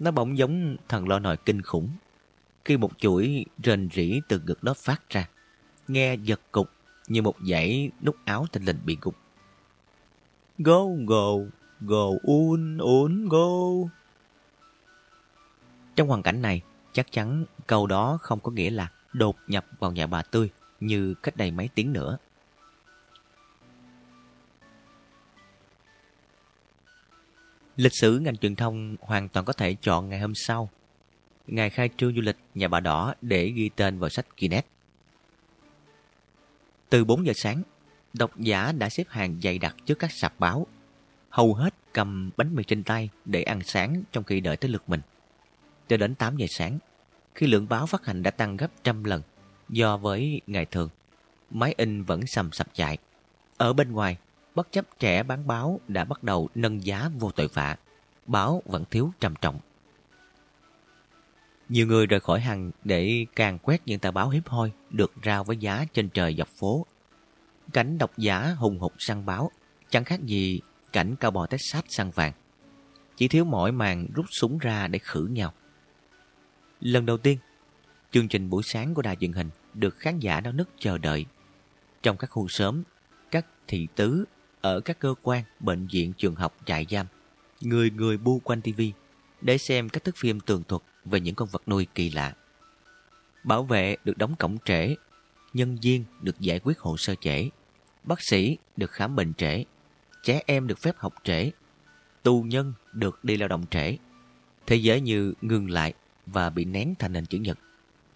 Nó bỗng giống thằng lo nòi kinh khủng. Khi một chuỗi rền rỉ từ ngực nó phát ra nghe giật cục như một dãy nút áo tình lình bị gục. Go, go, go, un, un, go. Trong hoàn cảnh này, chắc chắn câu đó không có nghĩa là đột nhập vào nhà bà Tươi như cách đây mấy tiếng nữa. Lịch sử ngành truyền thông hoàn toàn có thể chọn ngày hôm sau, ngày khai trương du lịch nhà bà đỏ để ghi tên vào sách Guinness. Từ 4 giờ sáng, độc giả đã xếp hàng dày đặc trước các sạp báo. Hầu hết cầm bánh mì trên tay để ăn sáng trong khi đợi tới lượt mình. Cho đến 8 giờ sáng, khi lượng báo phát hành đã tăng gấp trăm lần do với ngày thường, máy in vẫn sầm sập chạy. Ở bên ngoài, bất chấp trẻ bán báo đã bắt đầu nâng giá vô tội vạ, báo vẫn thiếu trầm trọng. Nhiều người rời khỏi hàng để càng quét những tờ báo hiếp hoi được rao với giá trên trời dọc phố. Cảnh độc giả hùng hục săn báo, chẳng khác gì cảnh cao bò Texas săn vàng. Chỉ thiếu mỗi màn rút súng ra để khử nhau. Lần đầu tiên, chương trình buổi sáng của đài truyền hình được khán giả đau nức chờ đợi. Trong các khu sớm, các thị tứ, ở các cơ quan, bệnh viện, trường học, trại giam, người người bu quanh TV để xem các thước phim tường thuật về những con vật nuôi kỳ lạ. Bảo vệ được đóng cổng trễ, nhân viên được giải quyết hồ sơ trễ, bác sĩ được khám bệnh trễ, trẻ em được phép học trễ, tù nhân được đi lao động trễ. Thế giới như ngừng lại và bị nén thành nền chữ nhật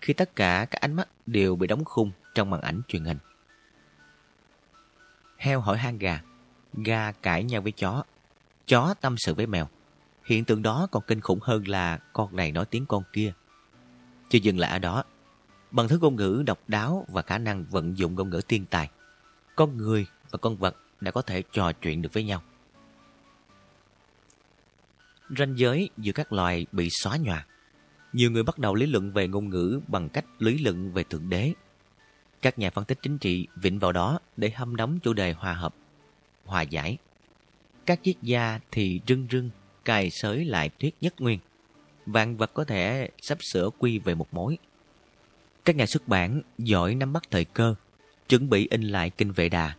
khi tất cả các ánh mắt đều bị đóng khung trong màn ảnh truyền hình. Heo hỏi hang gà, gà cãi nhau với chó, chó tâm sự với mèo. Hiện tượng đó còn kinh khủng hơn là con này nói tiếng con kia. Chưa dừng lại ở đó, bằng thứ ngôn ngữ độc đáo và khả năng vận dụng ngôn ngữ tiên tài, con người và con vật đã có thể trò chuyện được với nhau. Ranh giới giữa các loài bị xóa nhòa. Nhiều người bắt đầu lý luận về ngôn ngữ bằng cách lý luận về Thượng Đế. Các nhà phân tích chính trị vịnh vào đó để hâm nóng chủ đề hòa hợp, hòa giải. Các triết gia thì rưng rưng cài sới lại thuyết nhất nguyên. Vạn vật có thể sắp sửa quy về một mối. Các nhà xuất bản giỏi nắm bắt thời cơ, chuẩn bị in lại kinh vệ đà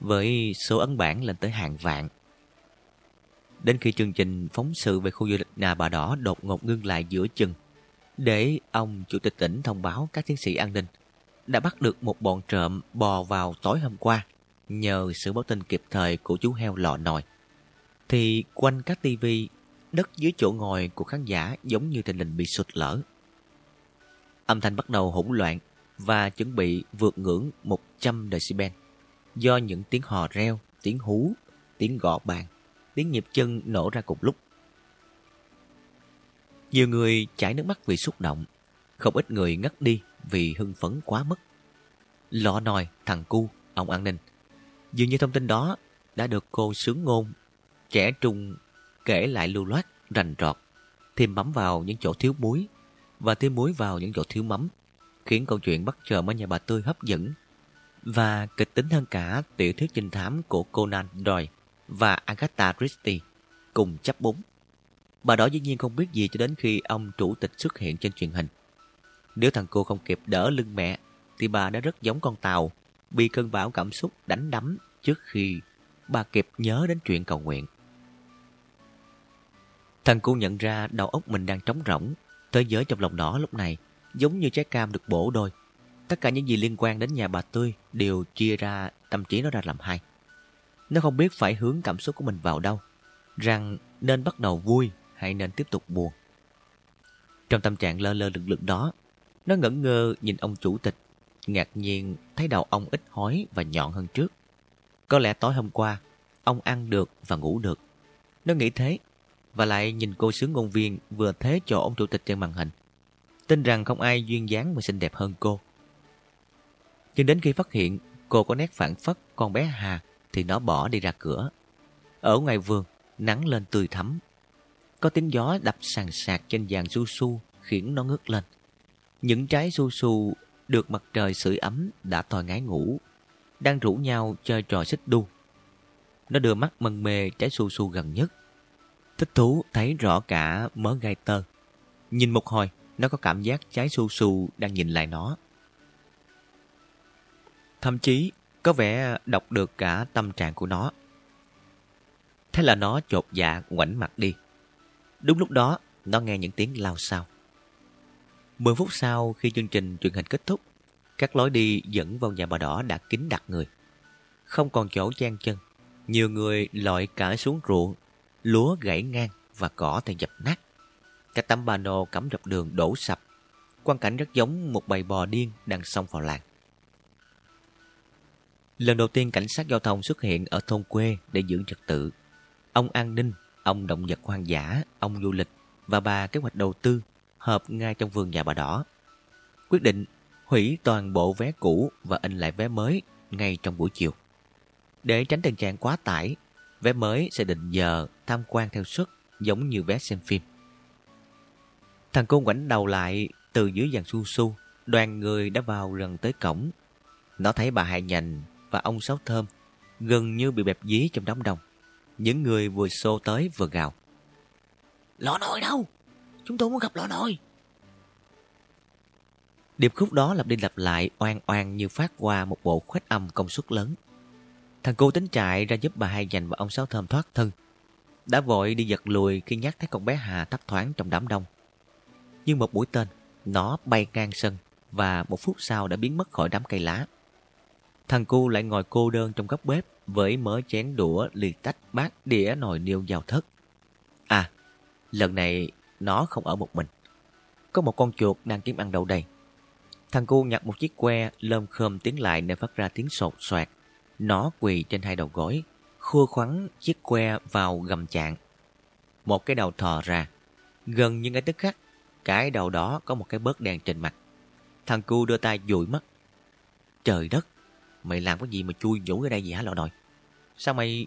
với số ấn bản lên tới hàng vạn. Đến khi chương trình phóng sự về khu du lịch Nà Bà Đỏ đột ngột ngưng lại giữa chừng, để ông chủ tịch tỉnh thông báo các chiến sĩ an ninh đã bắt được một bọn trộm bò vào tối hôm qua nhờ sự báo tin kịp thời của chú heo lọ nồi. Thì quanh các tivi đất dưới chỗ ngồi của khán giả giống như tình hình bị sụt lở. Âm thanh bắt đầu hỗn loạn và chuẩn bị vượt ngưỡng 100 decibel do những tiếng hò reo, tiếng hú, tiếng gõ bàn, tiếng nhịp chân nổ ra cùng lúc. Nhiều người chảy nước mắt vì xúc động, không ít người ngất đi vì hưng phấn quá mức. Lọ nòi, thằng cu, ông an ninh. Dường như thông tin đó đã được cô sướng ngôn, trẻ trung kể lại lưu loát, rành rọt, thêm mắm vào những chỗ thiếu muối và thêm muối vào những chỗ thiếu mắm, khiến câu chuyện bắt chờ ở nhà bà Tươi hấp dẫn và kịch tính hơn cả tiểu thuyết trinh thám của Conan Doyle và Agatha Christie cùng chấp bún. Bà đó dĩ nhiên không biết gì cho đến khi ông chủ tịch xuất hiện trên truyền hình. Nếu thằng cô không kịp đỡ lưng mẹ, thì bà đã rất giống con tàu, bị cơn bão cảm xúc đánh đắm trước khi bà kịp nhớ đến chuyện cầu nguyện. Thằng cu nhận ra đầu óc mình đang trống rỗng, thế giới trong lòng nó lúc này giống như trái cam được bổ đôi. Tất cả những gì liên quan đến nhà bà Tươi đều chia ra tâm trí nó ra làm hai. Nó không biết phải hướng cảm xúc của mình vào đâu, rằng nên bắt đầu vui hay nên tiếp tục buồn. Trong tâm trạng lơ lơ lực lực đó, nó ngẩn ngơ nhìn ông chủ tịch, ngạc nhiên thấy đầu ông ít hói và nhọn hơn trước. Có lẽ tối hôm qua, ông ăn được và ngủ được. Nó nghĩ thế, và lại nhìn cô sướng ngôn viên vừa thế cho ông chủ tịch trên màn hình. Tin rằng không ai duyên dáng và xinh đẹp hơn cô. Nhưng đến khi phát hiện cô có nét phản phất con bé Hà thì nó bỏ đi ra cửa. Ở ngoài vườn, nắng lên tươi thắm. Có tiếng gió đập sàn sạc trên vàng su su khiến nó ngước lên. Những trái su su được mặt trời sưởi ấm đã thòi ngái ngủ, đang rủ nhau chơi trò xích đu. Nó đưa mắt mân mê trái su su gần nhất. Thích thú thấy rõ cả mớ gai tơ. Nhìn một hồi, nó có cảm giác trái su su đang nhìn lại nó. Thậm chí có vẻ đọc được cả tâm trạng của nó. Thế là nó chột dạ ngoảnh mặt đi. Đúng lúc đó, nó nghe những tiếng lao sao. Mười phút sau khi chương trình truyền hình kết thúc, các lối đi dẫn vào nhà bà đỏ đã kín đặt người. Không còn chỗ chen chân, nhiều người lội cả xuống ruộng, lúa gãy ngang và cỏ thì dập nát. Các tấm ba nô cắm dọc đường đổ sập, quan cảnh rất giống một bầy bò điên đang xông vào làng. Lần đầu tiên cảnh sát giao thông xuất hiện ở thôn quê để giữ trật tự. Ông an ninh, ông động vật hoang dã, ông du lịch và bà kế hoạch đầu tư hợp ngay trong vườn nhà bà đỏ. Quyết định hủy toàn bộ vé cũ và in lại vé mới ngay trong buổi chiều. Để tránh tình trạng quá tải, vé mới sẽ định giờ tham quan theo suất giống như vé xem phim. Thằng cô ngoảnh đầu lại từ dưới dàn su su, đoàn người đã vào gần tới cổng. Nó thấy bà Hai Nhành và ông Sáu Thơm gần như bị bẹp dí trong đám đông. Những người vừa xô tới vừa gào. Lọ nồi đâu? Chúng tôi muốn gặp lọ nồi. Điệp khúc đó lặp đi lặp lại oan oan như phát qua một bộ khuếch âm công suất lớn. Thằng cô tính chạy ra giúp bà hai dành và ông Sáu Thơm thoát thân. Đã vội đi giật lùi khi nhắc thấy con bé Hà thấp thoáng trong đám đông. Nhưng một mũi tên, nó bay ngang sân và một phút sau đã biến mất khỏi đám cây lá. Thằng cu lại ngồi cô đơn trong góc bếp với mớ chén đũa, ly tách, bát, đĩa, nồi niêu vào thất. À, lần này nó không ở một mình. Có một con chuột đang kiếm ăn đâu đây. Thằng cu nhặt một chiếc que, lơm khơm tiến lại để phát ra tiếng sột soạt. Nó quỳ trên hai đầu gối, khua khoắn chiếc que vào gầm chạng. Một cái đầu thò ra. Gần như ngay tức khắc, Cái đầu đó có một cái bớt đen trên mặt. Thằng cu đưa tay dụi mắt. Trời đất, mày làm cái gì mà chui vũ ở đây vậy hả lọ đòi? Sao mày